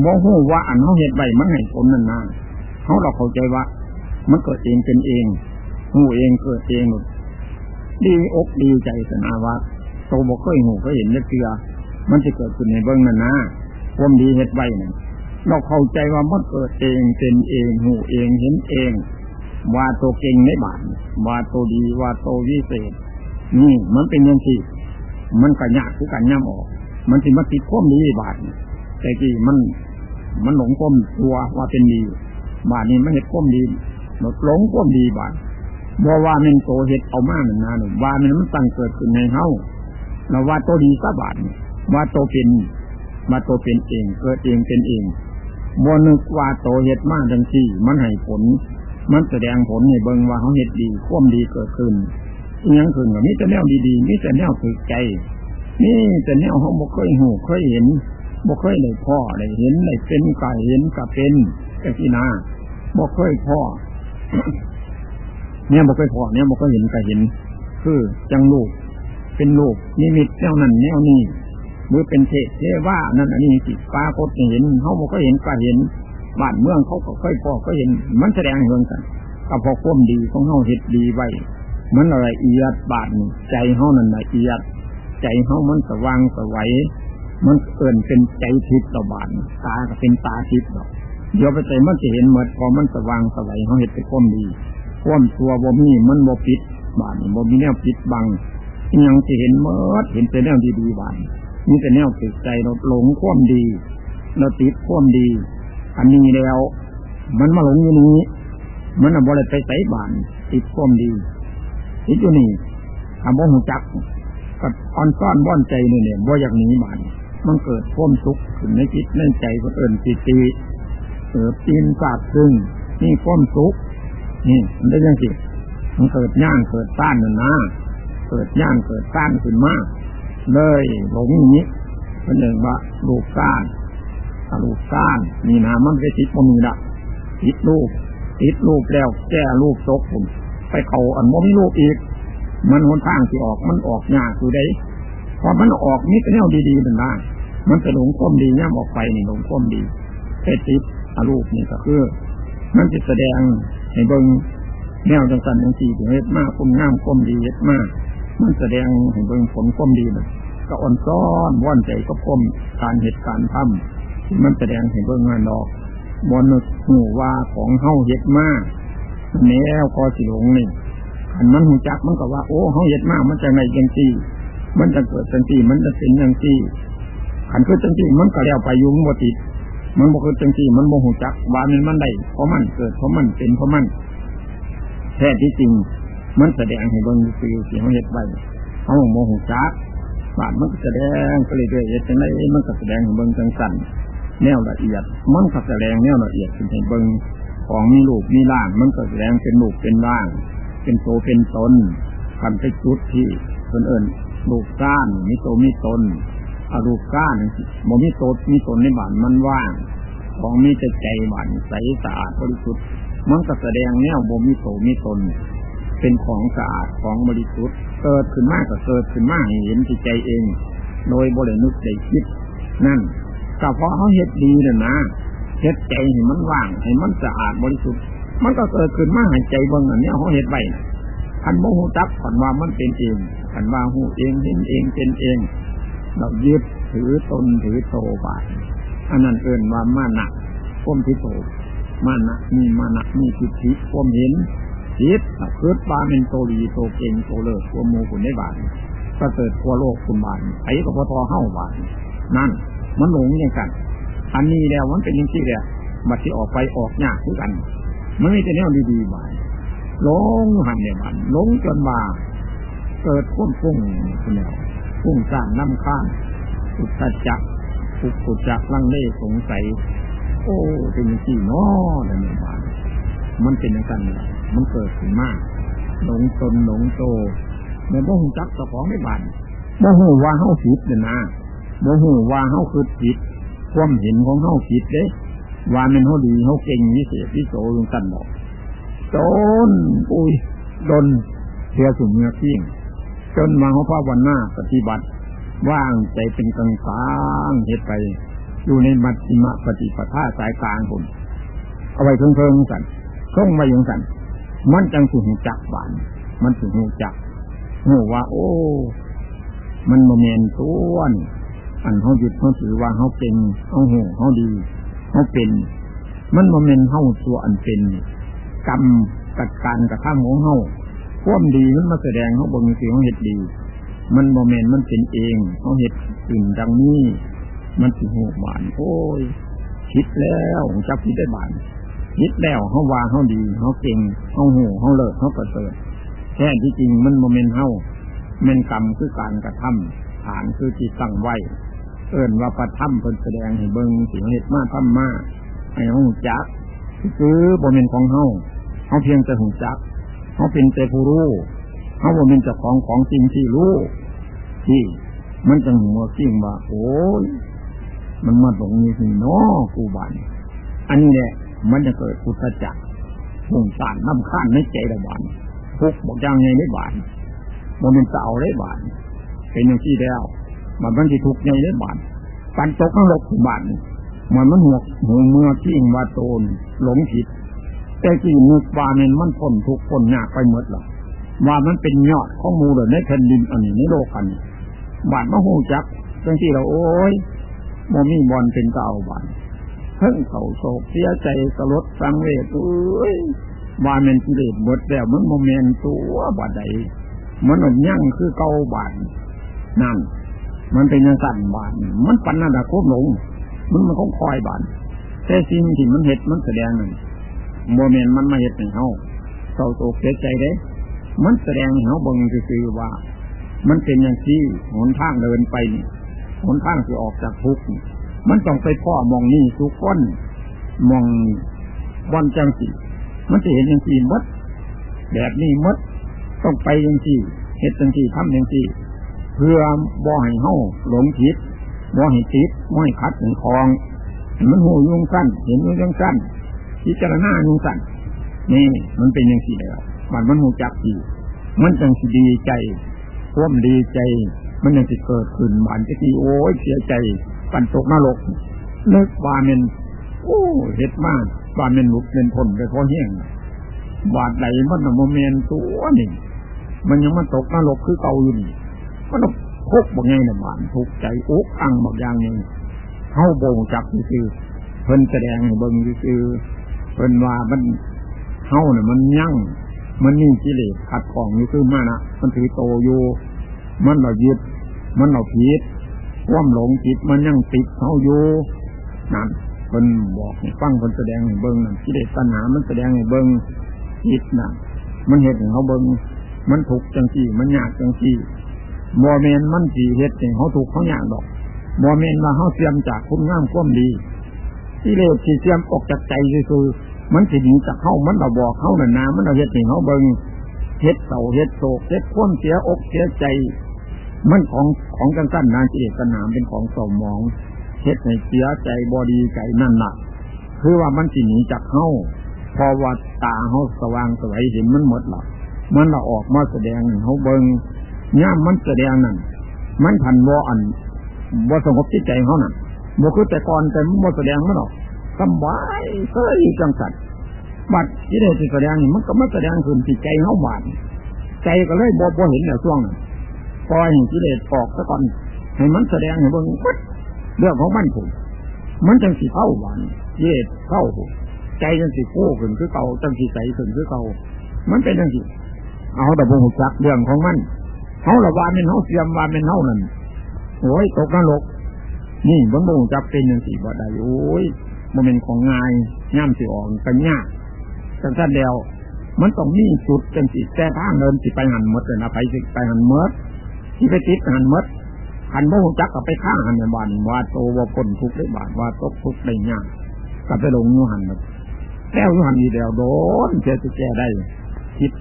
โมโหว่าอันเขาเห็ดใบมันให้ผลนั่นนะเขาเราเข้าใจว่า มันเกิดเองเป็นเองหูเองเกิดเองดีอกดีใจสนาว่าโตบอกเคยหูเคยเห็นเนื้อเกลือมันจะเกิดขึ้นในเบื้องนั้นนะความดีเห็ดใบนั่นเราเข้าใจว่ามันเกิดเองเป็นเองหูเองเห็นเอง ว่าตัวเก่งในบาทว่าตัวดีว่าตัววิเศษ นี่มันเป็นยังที่มันกระยากคือกันย่ำออก มันสิมาติดข้อมดีบาทแต่ที่มัน มันหลงข้อมตัวว่าเป็นดี บาทนี้มันเห็ดข้อมดีหมดหลงข้อมดีบาทบ่ว่ามันโตเห็ดเอามาหนึ่งนาหนึ่งว่ามันมันตั้งเกิดขึ้นในเฮาเราว่าโตดีสับาทว่าโตเป็นมาโตเป็นเอง เกิดเองเป็นเองบนึกว่าโตเห็ดมากดังที่มันให้ผล มันแสดงผลให้เบิงว่าเขาเห็ดดีควมดีเกิดขึ้นยังขึ้นกับนี่จะแนวดีๆนี่จะแนวถือใจนี่จะแนวเขาบอกเคยหูเคยเห็นบ่เคยได้พ่อได้เห็นได้เป็นกายเห็นกับเป็นแต่ที่นาบ่เคยพ่อเนี่ยบ่เคยพ่อเนี่ยบ่เคยเห็นกับเห็น คือจังลูกเป็นลูกนิมิตแนวนั้นแนวนี้หรือเป็นเทศเทว่านั่นอันนี้สิปากฏเห็นเขาบ่เคยเห็นก็เห็น บ้านเมืองเขาก็เคยพอก็เห็นมันแสดงเรื่องกันกับพอควมดีของเฮาเห็ดดีไว้มันละไรเอียดบาดใจเฮานั่นละเอียด ใจเฮามันสว่างสวัยมันเอิ่นเป็นใจทิพย์ต่อบานตาก็เป็นตาทิพย์ดอกเดี๋ยวไปใจมันจะเห็นหมดพอมันสว่างสวัยเขาเห็นเป็นควมดีควมตัวบ่มีมันบ่ปิดบานบ่มีแนวปิดบังยังจะเห็นเมื่อเห็นแต่แนวดีๆบานนี่แต่แนวติดใจเราหลงควมดีเราติดควมดี อันนี้แล้ว มันมาหลงอยู่นี้ มันบ่ได้ไปใส่บานติดความดีติดอยู่นี่ทำบ่หูจักกับอ่อนซ้อนบ้อนใจนี่เนี่ยบ่อยากหนีบานมันเกิดความสุกข์ขึ้นในจิตในใจคนอื่นติตีเกิดตีนสาดซึ่งนี่ความสุกข์นี่มันได้ยังสิมันเกิดย่างเกิดต้านนั่นนะเกิดย่างเกิดต้านขึ้นมากเลยหลงนี้เป็นหนึ่งว่าลูกก้าน ลูกก้านนี่นะมันไปติดมันมีละติดลูกติดลูกแล้วแก้ลูกตกผมไปเขาอันบ่มีลูกอีก มันหนทางที่ออกมันออกยากอยู่ได้พอมันออกนี่เป็นแนวดีๆมันได้มันจะหลงก้มดีย่ำออกไปนี่หลงก้มดีเอติดอาลูกนี่ก็คือ มันจะแสดงให้เบิ้งแนวจังสันจังสี่ถึงเฮ็ดมากก้มงามก้มดีเฮ็ดมาก มันแสดงให้เบิ้งผลก้มดีเลยก็อ่อนซ้อนว่อนใจก็ก้มการเหตุการณ์ทำ มันแสดงให้เบิ้งงานดอกบนหูว่าของเฮาเฮ็ดมากแนวก็สิหลงนี่อันมันหูจักมันก็ว่าโอ้เฮาเฮ็ดมากมันจะไงจังสี่มันจะเกิดจังสี่มันจะเป็นจังสี่ขันคือจังสี่มันก็แล้วไปยุ่งบ่ติดมันบ่คือจังสี่มันบ่หูจักว่ามันมันได้เพราะมันเกิดเพราะมันเป็นเพราะมันแท้ที่จริง มันแสดงให้เบิ่งคือเสียงเฮ็ดไว้เขาโมหูจักบาดมันก็แสดงก็เลยเรื่อยๆจังไดมันก็แสดงให้เบิ่งจังสั่น แนวละเอียด มันก็แสดงแนวละเอียดขึ้นให้เบิงของมีลูกมีล่าง มันก็แสดงเป็นลูกเป็นล่าง เป็นโตเป็นตนกันไปจุดที่เพิ่นเอิญลูกก้านมีโตมีตนอารูก้านบ่มีโตมีตนในบ้านมันว่าง ของมีแต่ใจหวานใสสะอาดบริสุทธิ์มันก็แสดงแนวบ่มีโตมีตน เป็นของสะอาดของบริสุทธิ์เกิดขึ้นมากก็เกิดขึ้นมากเห็นที่ใจเอง โดยบรินึกใจคิดนั่น ก็เพราะเขาเฮ็ดดีน่ะนะเฮ็ดใจให้มันว่าง ให้มันสะอาดบริสุทธิ์ มันก็เกิดขึ้นมาให้ใจเบิ่งอันนี้เขาเฮ็ดไว้คันโมหูจักขันว่ามันเป็นเองขันว่าหูเองเห็นเองเป็นเอง เรายึดถือตนถือโตบาอันนั้นเอินว่ามานะพ้มที่โตมานะมีมานะมีทิฏฐิพ้มเห็นจิตเกิดบาเป็นโตดีโตเก่งโตเลิศตัวมูคุณได้บาทก็เกิดทั่วโลกคุณบาทไอ้ก็พอทอเข้าบาทนั่น มันหลงอย่างกัน อันนี้แล้วมันเป็นย่างที่แล้วมาที่ออกไปออกยากทุกอัน มันไม่ใช่แนวดีๆบาทหลงหันเนี่ยมันหลงจนมาเกิดพ้นฟุ้งคุณแล้วฟุ้งซ่านน้ำข้างอุตจักอุกุจักลังเล่สงสัย โอ้เป็นยังที่นอเลยเนี่ยบ้านมันเป็นอย่างนั้นเลยมันเกิดขึ้นมากหลงตนหลงโตเมื่อบ่หูจักเจ้าของไม่บานบ่หูว่าเฮาผิดเนี่ยนะ บ่หูว่าเฮาคือผิดความเห็นของเฮาผิดเด้ว่ามันเฮาดีเฮาเก่งวิเศษวิโสลงกันบอกจนอุ้ยดนเทียสุเมือพิ้งจนมาเขาภาวันหน้าปฏิบัติ ว่างใจเป็นกลางกลางเหตุไป อยู่ในมัชฌิมปฏิปทาสายกลางผมเอาไว้เพิ่งเพิ่งสันส่งมาอย่างสัน มันจังสุหจักบานมันสุหจักหูว่า โอ้ มันโมเมนต้วน อันเขาหยุดเขาถือว่าเขาเป็นเขาหูเขาดีเขาเป็น มันโมเมนเขาตัวอันเป็นกรรมกัดการกระทั่งของเขาควมดีมันมาแสดงเขาบนสีของเห็ดดี มันโมเมนต์มันเป็นเองเขาเห็ดสิ่งดังนี้ มันสิหูบาน โอ้ยคิดแล้วจับคิดได้บานคิดแล้วเขาวางเขาดีเขาเก่งเขาหูเขาเลิศเขาประเสริฐแค่ที่จริงมันโมเมนต์เขาเมนกรรมคือการกระทำ ฐานคือจิตตั้งไว้ เอิญว่าประทับเป็นแสดงให้เบิ้งสิ่งเหตุมาทำมาให้เขาจักคือโมเมนของเขาเขาเพียงแต่หูจักเขาเป็นแต่ผู้รู้เขาว่เป็นเจ้าของของจริงที่รู้ที่มันจะหัวจริงว่า โอ้ยมันมาหลงนี่สิเนาะกูบานอันนี้เนี่ยมันจะเกิดพุทธจักรหุ่งสารน้ำข้านในใจระบานทุกบอกยังไงไม่บานโมเมนต์เสาได้บาน เป็นอย่างที่แล้วมันมันที่ทุกไงได้บานการตกข้างลกบานมันมันหัวหูเมื่อที่อิงวาโตนหลงผิด แต่ที่นึกว่ามันมันพ้นทุกคนยากไปหมดหรอกว่ามันเป็นยอดข้อมูลเลยในแผ่นดินอันนี้ในโลกอันนี้บาดมาหูจักจังที่เราโอ้ยโมมีบอลเป็นเก่าบานเพิ่งเขาโศกเสียใจสลดสังเวชเอ้ยว่ามันกิเลสหมดแล้วมันโมเมนตัวบาดใดมันอันยั่งคือเก่าบาน นั่น มันเป็นยังสั่นบาน มันปันนาดาโคบหลง มันมันคงคอยบาน แต่สิ่งที่มันเห็ดมันแสดงนั่นโมเมนมันมาเห็ดให้เขาเศร้าโศกเสียใจเด้ มันแสดงให้เขาบงคือว่า มันเป็นอย่างที่หนทางเดินไปนี่หนทางที่ออกจากทุกข์มันต้องไปพ่อมองนี่ทุกคนมองบอนจังสีมันจะเห็นอย่างที่มดแบบนี้มดต้องไปอย่างที่เห็ดอย่างที่ทำอย่างที่ เพื่อบ่ให้เฮาหลงผิดบ่ให้ติดบ่ให้คัดถึงคลอง มันหูยุ่งสั้นเห็นยุ่งสั้นพิจารณายุ่งสั้นนี่มันเป็นอย่างที่แล้วมันมันหูจักดีมันจังสิดีใจร่วมดีใจ มันยังจะเกิดขึ้นบานจะที่โอ้ยเสียใจกันตกนรกเลิกบาเมนโอ้เฮ็ดมากบาเมนหลุดเป็นผลไปเพราะเฮี้ยงบาดไหลมันโมเมนตัวนี่มันยังมันตกนรกคือเก่าอยู่นี่ มันต้องพกบางไงเนี่ยบานถูกใจอุกอังบางอย่างนี่เข้าโบงจับคือเพิ่นแสดงเบิ่งคือเพิ่นว่ามันเข้าเนี่ยมันยั่งมันนี่กิเลสขัดของอยู่คือมานะมันถือโตอยู่มันเรายึด มันเราผิดวามหลงจิตมันยังติดเขาอยู่นั่นคนบอกให้ฟังคนแสดงเบิ้งนั่นกิเลสตัณหามันแสดงเบิ้งจิตนั่นมันเห็นให้เขาเบิ้งมันถูกจังที่มันยากจังที่ บอเมนมันจีเห็ดให้เขาถูกเขาอย่ากดอกบอเมนว่าเขาเสียมจากคุณงามความดีกิเลสที่เสียมออกจากใจคือมันสิดีจากเข้ามันเราบอกเข้าหนานามันเราเห็ดให้เขาเบิ้งเห็ดเศร้าเห็ดโศกเห็ดคว่ำเสียอกเสียใจ มันของของกันสั้นนานกิเลสนามเป็นของสมองเฮ็ดให้เสียใจบอดีใจนั่นหนักคือว่ามันสิหนีจากเฮาพอว่าตาเฮาสว่างสวยเห็นมันหมดหรอกมันเราออกมาแสดงเฮาเบิง ย่ามมันแสดงนั่นมันพันวออันบ่สงบจิตใจเขานั่นบ่คือแต่ก่อนแต่บ่แสดงมันหรอกสบายเฮ้ยจังสัตว์บัดที่ได้แสดงมันก็มาแสดงขึ้นจิตใจเฮาบาดใจก็เลยบ่บ่เห็นแล้วช่วงนั้นปล่อยกิเลสออกซะก่อนให้มันแสดงให้เบิ่งปั๊เรื่องของมันถูกมันจังสีเข้าหวานเย็ดเข้าใจจังสีโค้ขึ้นคือเก่าจังสีใสขึ้นคือเก่ามันเป็นจังสีเอาแต่บุหุจักเรื่องของมัน เขาละวานเป็นเขาเสียมวานเป็นเขานั่นโอ้ยตกนรกนี่บางบุหุจักเป็นจังสี่บ่ได้โอ้ยมันเป็นของงายย่ำสีอ่อนกันยากจังสั้นเดียวมันต้องมีจุดจังสีแต่ทางเดินสิไปหันมดเลยนะไปสิไปหันมดที่ไปติดหันมดขันโมจักกับไปฆ่าหันในบ้านว่าโตว่าคนทุกข์ได้บาทว่าตกทุกข์ได้ยากกับไปลงยูหันแบบแล้วยูหันอีเดียวโดนเจจะแก้ได้คิด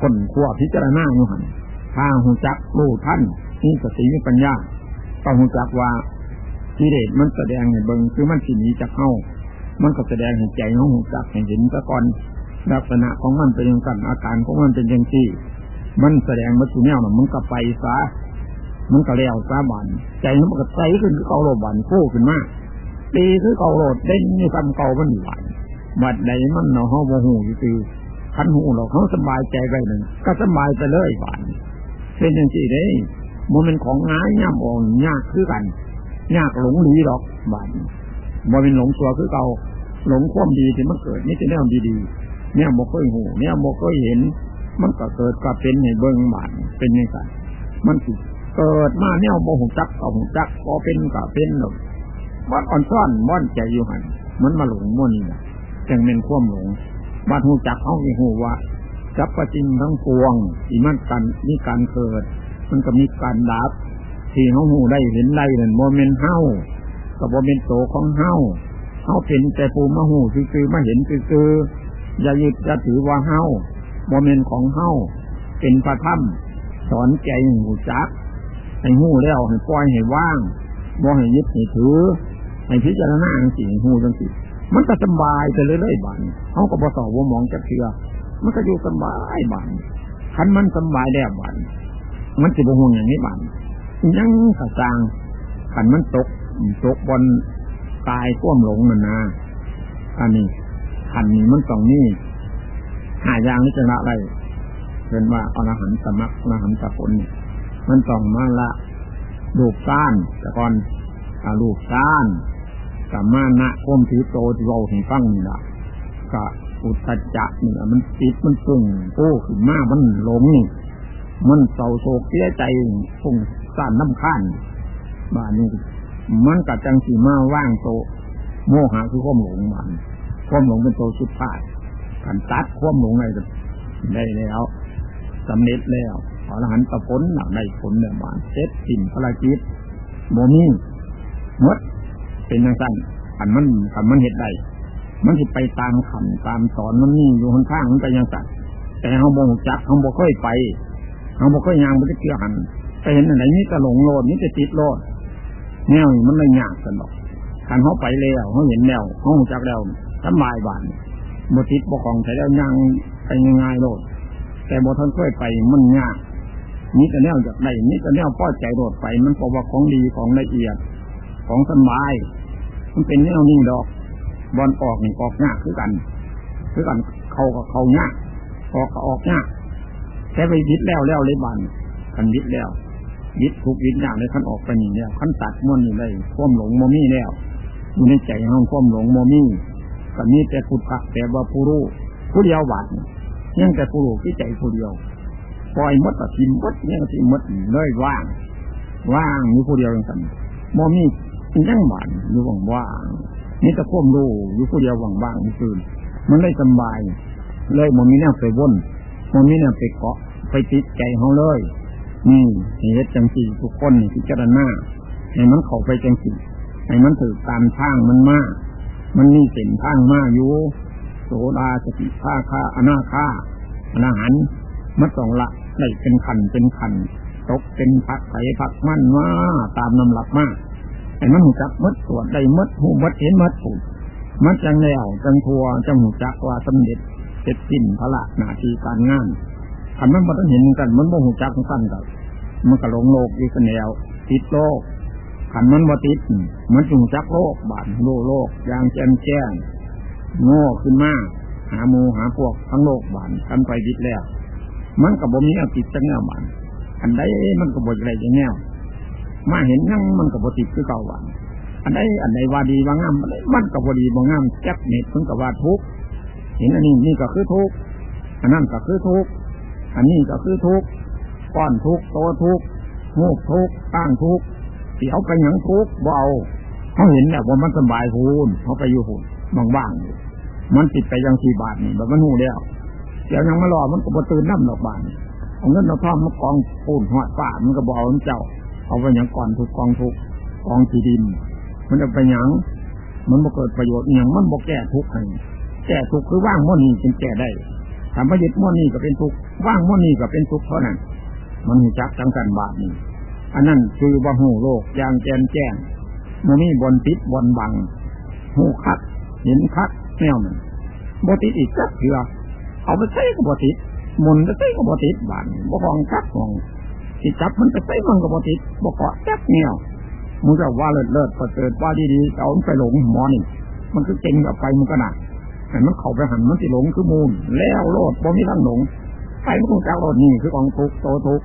คนขั้วพิจารณายูหัน ถ้าหูจักรู้ท่านนี่สติมีปัญญาต้องหูจักว่ากิเลสมันแสดงให้เบิงคือมันสิหนีจากเข้า มันก็แสดงให้ใจของหูจักให้เห็นซะกอนลักษณะของมันเป็นอย่างกันอาการของมันเป็นอย่างที่ มันแสดงมาสู่แนวน่ะมันก็ไปซะมันก็แล้วซาบานใจมันก็ใจขึ้นคือเกาโลบันโค้ขึ้นมาตีคือเกาโลดเด้งนี่ทำเกามันหวานบัดใดมันเนาะห้องโมหูอยู่คือขันหูเราเขาสบายใจไปหนึ่งก็สบายไปเลยหวาน เป็นอย่างที่ได้มันเป็นของง่ายย่ำอ่อนยากคือกันยากหลงหลีหรอกบานมันเป็นหลงตัวคือเก่าหลงความดีที่มันเกิดนี่จะแนวดีๆเนี่ยโมเคยหูเนี่ยโมเคยเห็น มันก็เกิดก็เป็นในเบิ้องบานเป็นยังไงมันเกิดมาเนี่ยโมหจักเอาหจักพอเป็นก็เป็นหรอกมันอ่อนซ่อนม่อนใจอยู่หันมันมาหลงม่นนี่นะจังเป็นควมหลงบาดหูจักเอาอีหูว่า จับประจิงทั้งปวงอีมันกันมีการเกิด มันก็มีการดับที่เขาหูได้เห็นได้เห็นโมเมนต์เฮากับโมเมนต์โตของเฮาเฮาเป็นแต่ปูมาหูคือมาเห็นคืออย่ายึดอย่าถือว่าเฮาโมเมนต์ของเฮาเป็นพระธรรมสอนใจหูจักให้หูแล้วให้ปล่อยให้ว่างบ่ให้ยึดให้ถือในพิจารณาสิ่งหูจังสิมันก็สบายไปเรื่อยๆบานเขาก็บอสอว่ามองจะเชื่อ มันก็อยู่สบายบานคันมันสบายแล้วบานมันจะบ่ห่วงอย่างนี้บานยังกระจางขันมันตกตกบนตายก้มหลงมันนะอันนี้ขันนี้มันต้องนี่หายางนี่จะละอะไรเป็นว่าอรหันตมักอรหันตผลมันต้องมาละลูกก้านแต่ก่อนลูกก้านกับมานะก้มถือโตที่เราถึงฟังนี่ละก็ อุตจักเนี่ยมันติดมันสุ่งโอ้ขึ้นมามันหลงนี่มันเศร้าโศกเสียใจพุ่งซ่านน้ำข้านบ้านนี้มันกับจังสีมาว่างโต โมหะคือข้อมหลงมันข้อมหลงเป็นโตสุดท้ายกันตัดข้อมหลงในได้แล้วสำเร็จแล้วอรหันตผลในผลเนี่ยบานเสร็จสิ้นภารกิจโมมีมดเป็นยังสั้นขันมันขันมันเหตุใด มันจะไปตามคำตามสอนมันนี่อยู่ข้างๆมันไปยังสั้นแต่เขาบ่งจักเขาบ่ค่อยไปเขาบ่ค่อยยางไปเกี่ยวหันไปเห็นอะไรนี่จะหลงโลดนี่จะติดโลดแนวมันเลยยากกันหรอกขันเขาไปแล้วเขาเห็นแนวเขาจักแล้วสบายบานบ่ติดบ่ของใช้แล้วยังไปง่ายโลด แต่บ่ท่านค่อยไปมันยากนี่จะแนวจากไหนนี่จะแนวป้อใจโดดไป มันเพราะว่าของดีของละเอียดของสบาย มันเป็นแนวนิ่งดอก บอลออกนี่ออกยากคือกันคือกันเขากับเขายากออกก็ออกยากแค่ไปยิดแล้วแล้วเลยบันคันยิดแล้วยิดทุกยิดยากเลยขันออกไปนี่แล้วขันตัดม้วนนี่เลยควมหลงโมมี่แล้วอยู่ในใจห้องควมหลงโมมี่ก็มีแต่พุทธะแต่ว่าผู้รู้ผู้เดียวบาดยังแต่ผู้รู้ที่ใจผู้เดียวปล่อยมดตะทิมมดเนี่ยที่มดเลยว่าง ว่างอยู่ผู้เดียวอย่างนั้นโมมี่ยังหวานอยู่ว่างว่าง นี่จะควมรู้อยู่ผู้เดียวว่างว่างนี่คือมันได้สบาย เลยโมมีแนวไปว่นโมมีแนวไปเกาะไปติดใจเขาเลยนี่เหตุจังสีทุกคนพิจารณาให้มันเข้าไปจังสีให้มันถือตามทางมันมาก มันนี่เส้นทางมากอยู่โสดาสติข้าข้าอนาข้าอนาหันมัดสองละได้เป็นขันเป็นขันตกเป็นพักไผ่พักมั่นว่าตามนำหลับมาก ไอ้มันหูจักมัดตรวจได้มัดหูมัดเห็นมัดถูกมัดจังแล้วจังทัวจังหูจักว่าสำเร็จเสร็จสิ้นพระหน้าที่การงานขันมันมาต้องเห็นกันมันโมหูจักสั้นกันมันก็หลงโลกอีกแนวติดโลกขันมันมาติดมันจุงจักโลกบานโลโลกยางแจ้งแจ้งโง่ขึ้นมาหามูหาพวกทั้งโลกบานกันไปดิดแล้ว มันกับบ่มีอติดจังแนวบานอันใดมันกับบ่อะไรจังแนว มาเห็นนั่งมันกับบติดคือเก่าบานอันใดอันใดว่าดีว่างามมันกับบ่ดีว่างามแจ็คเน็ตเพิ่งกับว่าทุกเห็นอันนี้นี่ก็คือทุกอันนั้นก็คือทุกอันนี้ก็คือทุกก้อนทุกโตทุกหูทุกตั้งทุกเดี๋ยวไปยังทุกเบาเขาเห็นเนี่ยว่ามันสบายหูนเขาไปอยู่หูว่างๆมันติดไปยังสี่บาทนี่แบบมันหูแล้วเดี๋ยวยังมารอมันก็บ่ตื่นน้ำดอกบานเอาเงินเราทอดมากองปูนหอดป่ามันก็บเอาเจ้า เอาไปยังก่อนทุกกองทุกกองที่ดิน มันจะไปยังมันบ่เกิดประโยชน์อย่างมันบ่แก้ทุกข์ให้แก้ทุกข์คือว่างม้อนี่เป็นแก้ได้ทำประโยชน์ม้อนี่ก็เป็นทุกข์ว่างม้อนี่ก็เป็นทุกข์เท่านั้นมันจักจังกันบาทนี่อันนั้นคือว่าหูโลกอย่างแจนแจ้งมันมีบนติดบนบังหูคัดเห็นคัดแนวมันบติดอีกจักเถื่อเอาไปใช้กับบติดมุนไปใช้กับบติดบานบ่ฟองคัดของ ที่จับมันไปใช้มันกับบติดบ่เกาะจักแนวมึงจะว่าเลิศเลิศประเสริฐว่าดีๆเอาไปหลงหมอนี่มันคือเก่งกับไปมันก็หนักแต่มันเข้าไปหันมันสิหลงคือมูลแล้วโลดบ่มีทั้งหลงไปมันคงจักโลดนี่คือกองทุกโตทุก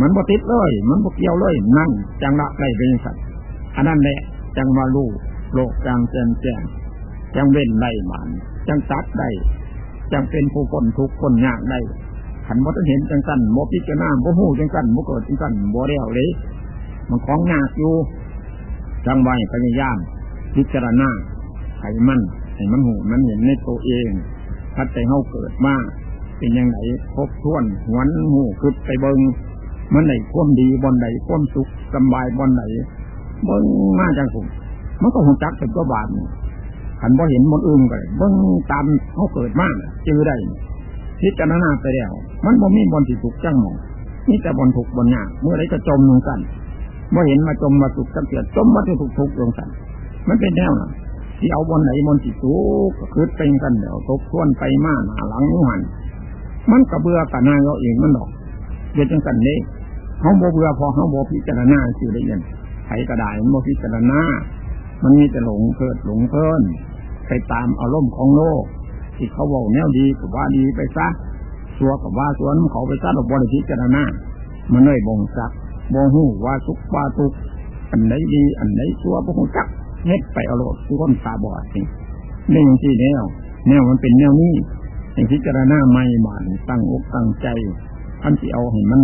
มันบ่ติดเลย มันบ่เกี่ยวเลยนั่นจังละไรเป็นสัตว์อันนั้นแหละจังมาลูโลกจังแจงแจงจังเว้นไรมันจังตัดได้จังเป็นผู้คนทุกคนยากได้ ขันบ่ต้องเห็นจังสันโมพิจารณาโมหูจังสันโมเกิดจังสันโมเรียวเลยมันของยากอยู่จังไว้พยายามพิจารณาไขมันให้มันหูมันเห็นในตัวเองถ้าใจเฮาเกิดมาเป็นยังไงพบทวนหวนหูคึดไปเบิงมันไหนควมดีบนไหนควมสุขสบายบนไหนเบิ้งมาจังผมมันก็หงจักเป็นตัวบาทขันบ่เห็นมนอื่นไปเบิ้งตามเขาเกิดมากจือได้ พิจารณาไปแล้ว มันบ่มีบนที่ถูกจังมองนี่แต่บนถูกบนยากเมื่อไรจะจมลงกันบ่อเห็นมาจมมาสุกกันเสียจมมาที่ถูกทุกลงกันมันเป็นแนวน่ะที่เอาบนไหนบนที่สูก็คือเป็นกันเดี๋ยวทบทวนไปมาหนาหลังหันมันกระเบือกันนายเราเองมันดอกเดี๋ยวจังกันนี้เขาโบเบือพอเขาโบพิจารณาสิได้ยินไผกระไดมันโบพิจารณามันมีแต่หลงเกิดหลงเพลินไปตามอารมณ์ของโลก ที่เขาบอกแนวดีกับว่าดีไปซะสัวกับว่าสวนเขาไปซะดอกบริพิจารณามันเลยบ่งจักบ่งหูว่าสุขว่าทุกอันไหนดี อันไหนสัวบ่หูจักเฮ็ดไปเอาโลดทุกคนตาบอดจริงนี่อย่างที่แนวแนวมันเป็นแนวนี้อย่างพิจารณาไม่หมันตั้งอกตั้งใจท่านที่เอาเห็นมัน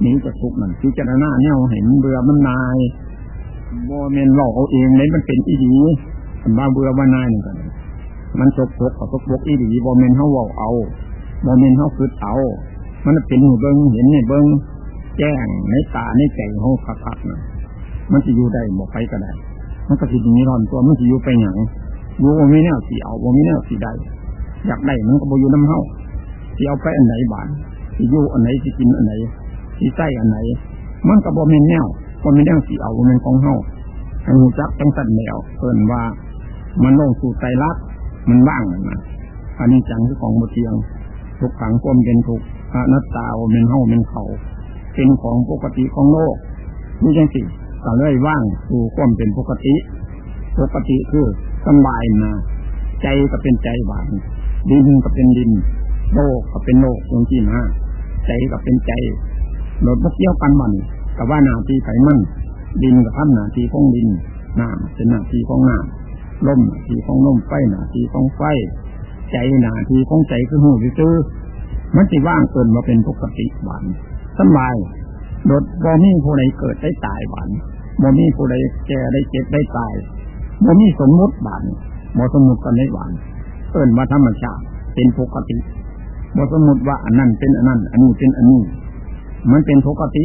หนีจากทุกข์มันพิจารณาแนวเห็นเบื่อมันนายโมเมนหลอกเอาเองเลยมันเป็นอีดีมันบ้าเบื่อว่านายนี่กัน มันตกปกกับกปกอีดีโมเมนเขาว่าเอาโมเมนเขาคืดเอา มันเป็นหูเบิ้งเห็นในเบิ้งแจ้งในตาในใจเขาคักๆนะมันจะอยู่ได้บอกไปก็ได้ มันก็สิดีร้อนตัวมันจะอยู่ไปอย่างอยู่ว่ามีแนวสีเอาว่ามีแนวสีได้อยากได้มันก็บอยู่น้ำเฮาที่เอาไปอันไหนบานที่อยู่อันไหนที่กินอันไหนที่ใส่อันไหน มันก็บ่มีแนวบ่มีแนวสีเอาบ่มีของเฮาให้หูจักตั้งแต่แนวเพิ่นว่ามันลงสู่ใจรัก มันว่างนะอันนี้จังคือของบเทียงทุกขังความเป็นทุกอนัตตาเป็นเฮาเป็นเขาเป็นของปกติของโลกนี่จังสิก็เลยว่างสู่ความเป็นปกติ ปกติคือสบายนะใจก็เป็นใจหวานดินก็เป็นดินโลกก็เป็นโลกตรงที่นะใจก็เป็นใจโดดมาเกี่ยวกันมันกับว่านาทีไขมันดินกับทำนาทีของดินน้ำเป็นนาทีของน้ำ ลมนาทีของลมไฟนาทีของไฟ ใจหนาทีของใจคือหูซื่อมันจะว่างเกินมาเป็นปกติหวานสบายโดดบ่มีผู้ใดเกิดได้ตายหวานบ่มีผู้ใดแก่ได้เจ็บได้ตายบ่มีสมมติหวานบ่สมมติกันได้หวานเอิ้นว่าธรรมชาติเป็นปกติบ่สมมติว่าอันนั้นเป็นอันนั้น อันนี้เป็นอันนี้ มันเป็นปกติ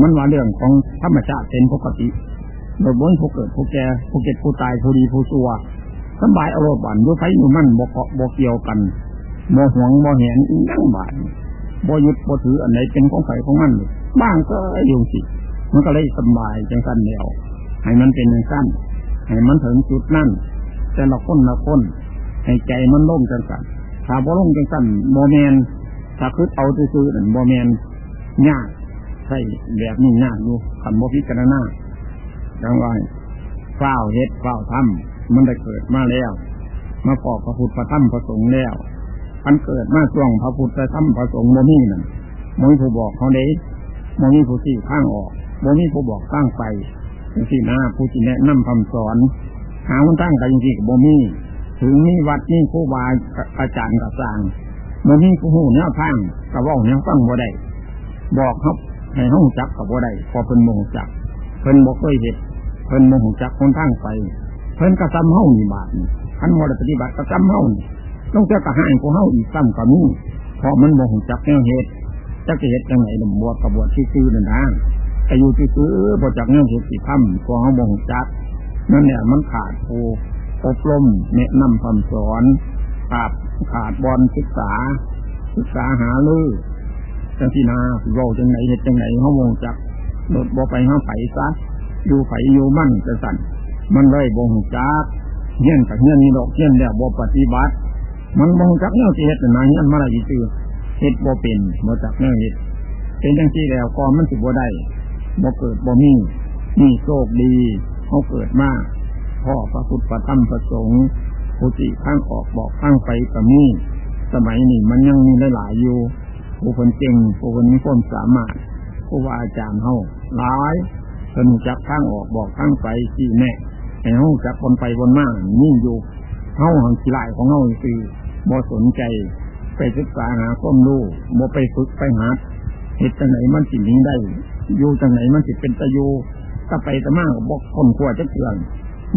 มันว่าเรื่องของธรรมชาติเป็นปกติ โดยบนผู้เกิดผู้แก่ผู้เก็บผู้ตายผู้ดีผู้ซัวสบายอารมณ์บันด้วยไฟอยู่มั่นบ่เกาะบ่เกี่ยวกันบ่หวงบ่เห็นนั่งบานบยึดบถืออันไหนเป็นของใครของมันบ้างก็อยู่สิมันก็เลยสบายจังสั้นเดียวให้มันเป็นจังสั้นให้มันถึงจุดนั่นแต่ละคนละคนให้ใจมันโล่งจังสั้นถ้าบ่โล่งจังสั้นโมเมนถ้าคือเอาซื้อๆนั่นโมเมนยากใช่แบบนี้ยากอยู่ขันบ่พิจารณา ดังว่าเฝ้าเฮ็ดเฝ้าทำมันได้เกิดมาแล้ว มาปอกพระพุทธพระธรรมพระสงฆ์แล้วมันเกิดมาช่วงพระพุทธพระธรรมพระสงฆ์โมนี่นั่นโมนี่ผู้บอกเขาเด้โมนี่ผู้ที่ข้างออกโมนี่ผู้บอกข้างไปผู้ที่หน้าผู้ที่แนะนำคำสอน หาวันตั้งไปจริงๆกับโมนี่ถึงนี่วัดนี่ผู้บาอาจารย์กับสร้างโมนี่ผู้หูแนวทางกับว่าแนวฟังบ่ได้บอกเขาให้ห้องจักกับบ่ได้พอเพิ่นโมงจักเพิ่นบอกเคยเห็ด เพิ่นโมโหจักคนทางไป เพิ่นกระซำเฮ้านี่บาทขันโมดปฏิบัติกระซำเฮ้านี่ต้องเจ้ากระหายของเฮ้าอีกซ้ำกับนี้เพราะมันโมโหจักแนวเหตุจะเกิดยังไงลำบวกกระบวดที่ซื้อนั่นนะแต่อยู่ที่ซื้อบวจากแนวเหตุที่ทำของเฮาโมโหจักนั่นเนี่ยมันขาดโออบรมแนะนำคำสอนขาดขาดบอลศึกษา ศึกษาหาลือจังที่นาเราจังไหนเหตุจังไหนเฮาโมโหจักโดดบ่ไปเฮาไผซะ อยู่ไผอยู่มั่นจะสั่นมันเลยบ่งจักเงี้ยนกับเงี้ยนนี่ดอกเงี้ยนแล้วบ่ปฏิบัติ มันบ่งจักแนวที่เฮ็ดนเงี้ยนมาอะไรอีซื่อเฮ็ดบ่เป็นบ่จักแนวเฮ็ดเป็นจังที่แล้วก็มันสิบ่ได้บ่เกิดบ่มีนี่โชคดีเขาเกิดมาพ่อพระพุทธพระธรรมพระสงฆ์ผู้ที่ข้างออกบอกข้างไปก็มีสมัยนี้มันยังมีหลายอยู่ผู้คนเก่งผู้คนมีความสามารถผู้ว่าอาจารย์เฮาหลาย นจักข้างออกบอกข้างไปที่แน่ให้เฮาจักคนไปบนมากนี่อยู่เฮาหังสิลายของเฮาคือบ่สนใจ ไปศึกษาหาความรู้บ่ไปฝึกไปหาเหตุจังไหนมันสินี้ได้ อยู่จังไหนมันสิเป็นตะยูถ้าไปตะมากบอกคนขวจะเถื่อน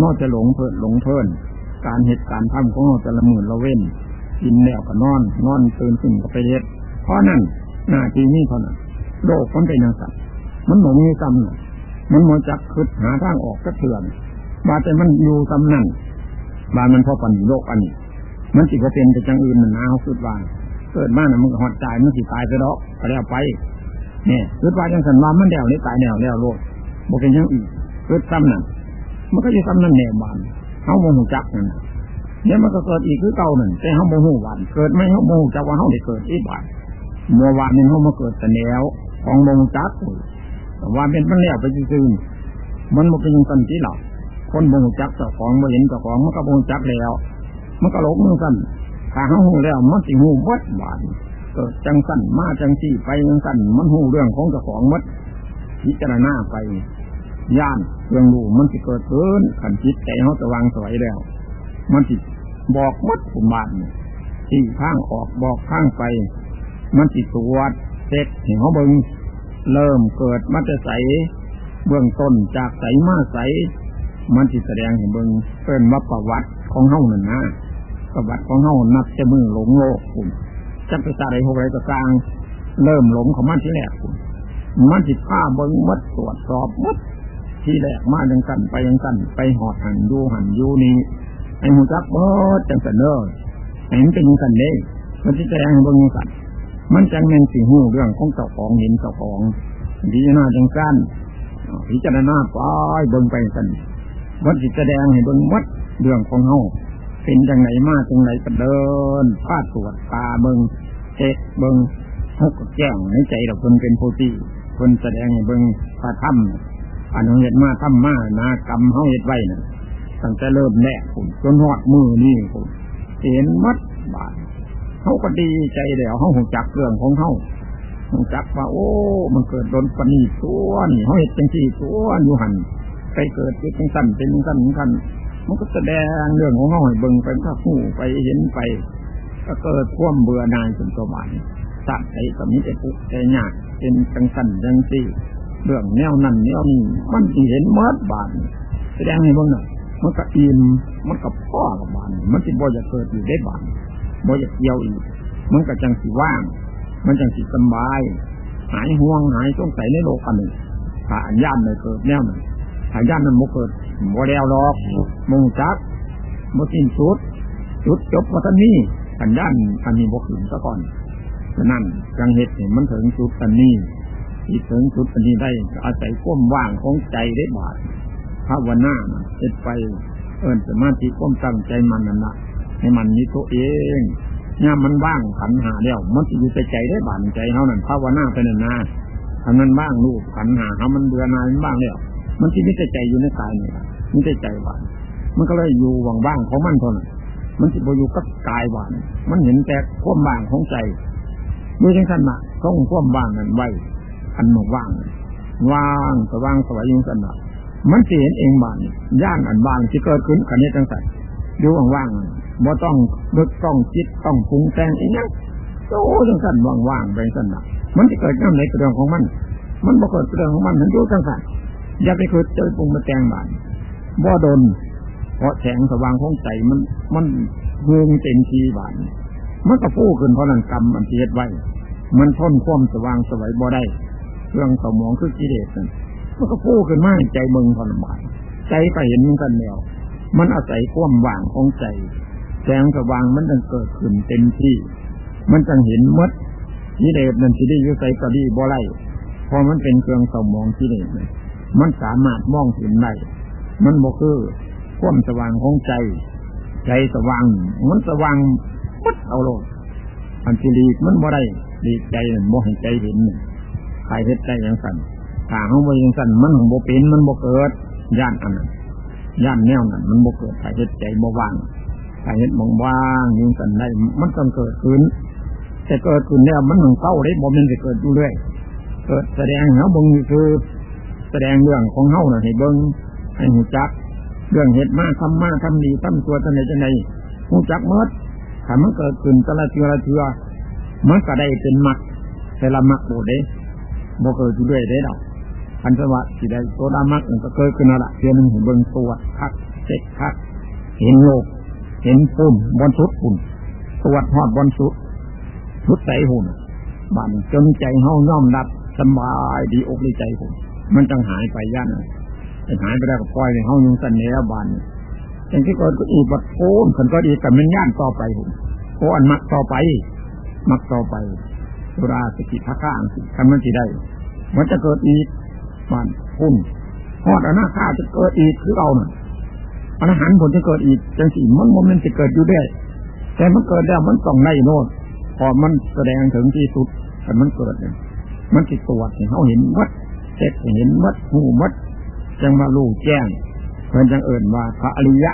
นอกจะหลงเพลินหลงเพลิน การเหตุการณ์ทำของเราจะละหมื่นละเว้นกินแล้วก็นอน นอนตื่นขึ้นก็ไปเฮ็ดเพราะนั่นหน้าที่นี้เท่านั้นโลกมันเป็นอย่างสัตว์มันหมมีกรรมน่ะ มันมจักคืดหาทางออกก็เถื่อนบาแต่มันอยู่กำนั่นบามันพอปันโลกอันนี้มันสิก็เป็นแต่จังอื่นมันนาเขาคืดว่าเกิดมาน่ะมันหอดใจมันสิตายไปดอกก็แล้วไปเนี่ยคืดว่าจังสันว่ามันแดวนี่ตายแนวแล้วโลกบอกเป็นยังอีกคืดซ้ำนั่นมันก็จะซ้ำนั่นแนวบานเฮาโมหูจักนั่นเนี่ยมันก็เกิดอีกคือเก่านั่นแต่เฮาโมหูวันเกิดไม่เฮาโมหูจักว่าเฮาได้เกิดอีกบาดเมื่อวานนี้เฮามาเกิดแต่แล้วของโมหูจักแต่ ว่าเป็นมันแล้วไปซื่อมันมันเป็นยันที่หลับคนโมหูจักเจ้าของโมเห็นเจ้าของมันก็โมหูจักแล้ว มันก็หลงมือกันถ้าเฮาหูแล้วมันสิหูวัดบาดเกิดจังสั่นมาจังที่ไปจังสั่นมันหูเรื่องของเจ้าของมัดพิจารณาไปย่านเรื่องรู้มันจะเกิดขึ้นขันจิตใจเขาจะวางสวยแล้ว มันจิบอกมัดผุมบานที่ข้างออกบอกข้างไป มันจิตรวจเช็คเห็นเขาเบิง เริ่มเกิดมันจะใสเบื้องต้นจากใสมาใส มันจิแสดงเห็นเบิงเป็นว่าประวัติของเฮ้านั่นนะประวัติของเฮ้านับจะมือหลงโลกคุณจะไปสาอะไรหกไรก็สร้าง เริ่มหลงของมันที่แรกคุณมันจิผ้าเบิงมัดตรวจสอบมัดที่แรกมาจังสันไปจังสันไปหอดหันดูหันยูนี่ไอ้หูจักเบิดจังสันเด้อเห็นเป็นจันเด้มันจะแสดงเบิ่งสัน มันจังแมนสีหูเรื่องของเจ้าของเห็นเจ้าของดีน่าจังสั้นพิจารณาไปเบิ่งไปสันมันจะแสดงให้เบิ่งมัดเรื่องของเฮาเป็นจังไหนมาจังไหนก็เดินพาดตรวจตาเบิ่งเช็คเบิ่งหกแจ้งในใจเราคนเป็นผู้ที่คนแสดงให้เบิ่งพระธรรมอันเหตุมาทำมานากรรมเขาเหตุไว้น่ะตั้งแต่เริ่มแรกคุณจนหอดมือนี่คุณเห็นมัดบาท เขาก็ดีใจแล้วเขาหูจักเรื่องของเขาหูจักว่า โอ้ มันเกิดโดนปนีตัวนี่เขาเหตุจังที่ตัวอยู่หันไปเกิดเป็นสั้นเป็นสั้นกันมันก็แสดงเรื่องของเขาให้เบิ่งไปก็หูไปเห็นไป ก็เกิดท่วมเบื่อนายจนตัวมันสัตว์ไอ้ก็มีแต่ปุกแต่ยากเป็นจังสั้นจังสี่เรื่องแนวนั้นแนวนี้มันเห็นมัดบานแสดงให้บ้างหน่อยมันก็อิ่มมันก็พ่อกับบานมันจะบ่อยากเกิดอยู่ได้บาน บ่อยากเกี่ยวอีกมันก็จังสีว่าง มันจังสีสบาย หายห่วงหายสงสัยในโลกอันนึ่งถ้าอันย่านเลยเกิดแนวนั้นถ้าย่านนั้นโมเกิดโมเดลหรอกมงจักโมสิ้นสุดจุดจบว่าท่านนี้อันย่านอันนี้บกขึ้นซะก่อนฉะนั้นจังเหตุเห็นมันถึงสุดอันนี้ที่ถึงสุดอันนี้ได้อาศัยก้มว่างของใจได้บาดภาวนาเอ็ดไปเอิญสมาธิก้มตั้งใจมันนั่นละ ให้มันนี้ตัวเองเนี่ยมันว่างขันหาเดียวมันจะอยู่ใจใจได้บานใจเขานั่นภาวนาไปนั่นนาทำนั้นบ้างลูกขันหาเขามันเบื่อนายมันบ้างแล้วมันที่มีใจอยู่ในกายนี่มีใจใจหวานมันก็เลยอยู่ว่างบ้างของมันเท่านั้นมันจะไปอยู่กับกายหวาน มันเห็นแต่ควมบ้างของใจด้วยจังสันนะต้องควมบ้างนั้นไว้อันหมกว่าง ว่างสว่างสวยยิ่งสันนะมันจะเห็นเองบ้านย่านอันบ้านที่เกิดขึ้นกันนี้จังสันดูว่างๆ บ่ต้องนึกต้องคิดต้องปรุงแต่งอีกนะโอ้จังสันว่างๆไปสันนะมันจะเกิดน้ำในเรื่องของมัน มันบ่เกิดเรื่องของมันมันดูจังสันอย่าไปเกิดเจอปรุงมาแต่งบ้านบ่โดนเพราะแสงสว่างของใจมันมันเมืองเต็มทีบ้านมันก็ฟูขึ้นเพราะนั่นกรรมมันเทียดไว้ มันทนความสว่างสวยบ่ได้เรื่องสมองคือกิเลสนั่นมันก็ฟูขึ้นมาใจเมืองทรมานใจก็เห็นกันแล้วมันอาศัยความว่างของใจ แสงสว่างมันจึงเกิดขึ้นเต็มที่ มันจึงเห็นมดกิเลสนั่นที่ได้ยุ่ใส่ก็ดีบ่ไรพอมันเป็นเครื่องสมองกิเลสมันสามารถมองเห็นได้มันบ่คือความสว่างของใจ ใจสว่างมันสว่างมัดเอาโลดอันที่ดีมันบ่ได้ดีใจบ่ให้ใจเห็นใครเฮ็ดใจอย่างสั่นถ้าเขาบ่ย่างสั่นมันของบ่เป็นมันบ่เกิดย่านอันนั้นย่านแนวนั้นมันบ่เกิดใครเฮ็ดใจบ่ว่าง ใครเฮ็ดมองว่างย่งสันได้ มันต้องเกิดขึ้นแต่เกิดขึ้นแล้วมันต้องเศร้าได้บ่มันจะเกิดอยู่เรื่อยเกิดแสดงเขาบ่งคือ แสดงเรื่องของเฮาน่ะให้เบิ่งให้หูจัก เรื่องเหตุมากทำมากทำดีทำตัวจังไหนจังไหนหูจักเมื่อถ้ามันเกิดขึ้นตะละเทือละเทือมันก็ได้เป็นมักแต่ละมักโบเด้บ่เกิดด้วยได้ดอกพันธวัตที่ได้โซดามักก็เกิดขึ้นละเทือนึงเห็นเบิ่งตัวคักเช็คคักเห็นโลก เห็นปุ่นบนสุดปุ่นตรวจหอดบนสุดสุดใจหุ่นบันจนใจเฮาย่อมรับสบายดีอกดีใจผมมันจังหายไปย่านหายไปได้ก็ปล่อยในเฮายังสันเนียบานอย่างที่ก่อนก็อีบัดโอนขันก็ดีแต่มันย่านต่อไปผมโอ้อันมักต่อไป มักต่อไปสุราสกิทักข้างคำนั้นที่ได้ มันจะเกิดอีกมันพุ่นหอดอนาคาจะเกิดอีกคือเราเนี่ย อรหันต์ผลจะเกิดอีกจังสี่มันโมเมนต์จะเกิดอยู่ได้ แต่มันเกิดแล้วมันต้องได้โน่นพอมันแสดงถึงที่สุดแต่มันเกิดเนี่ยมันติดตัวเห็นเขาเห็นวัดเสร็จเห็นวัดหูวัดจังมาลูกแจ้งเพื่อนจังเอิ่นว่าพระอริยะ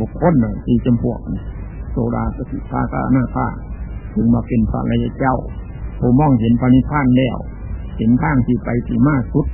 บุคคลหนึ่งที่จำพวกโซดาสติภาตาหน้าผ้าถึงมาเป็นพระอริยเจ้าผู้มองเห็นพระนิพพานแล้วเห็นทางที่ไปที่มาสุด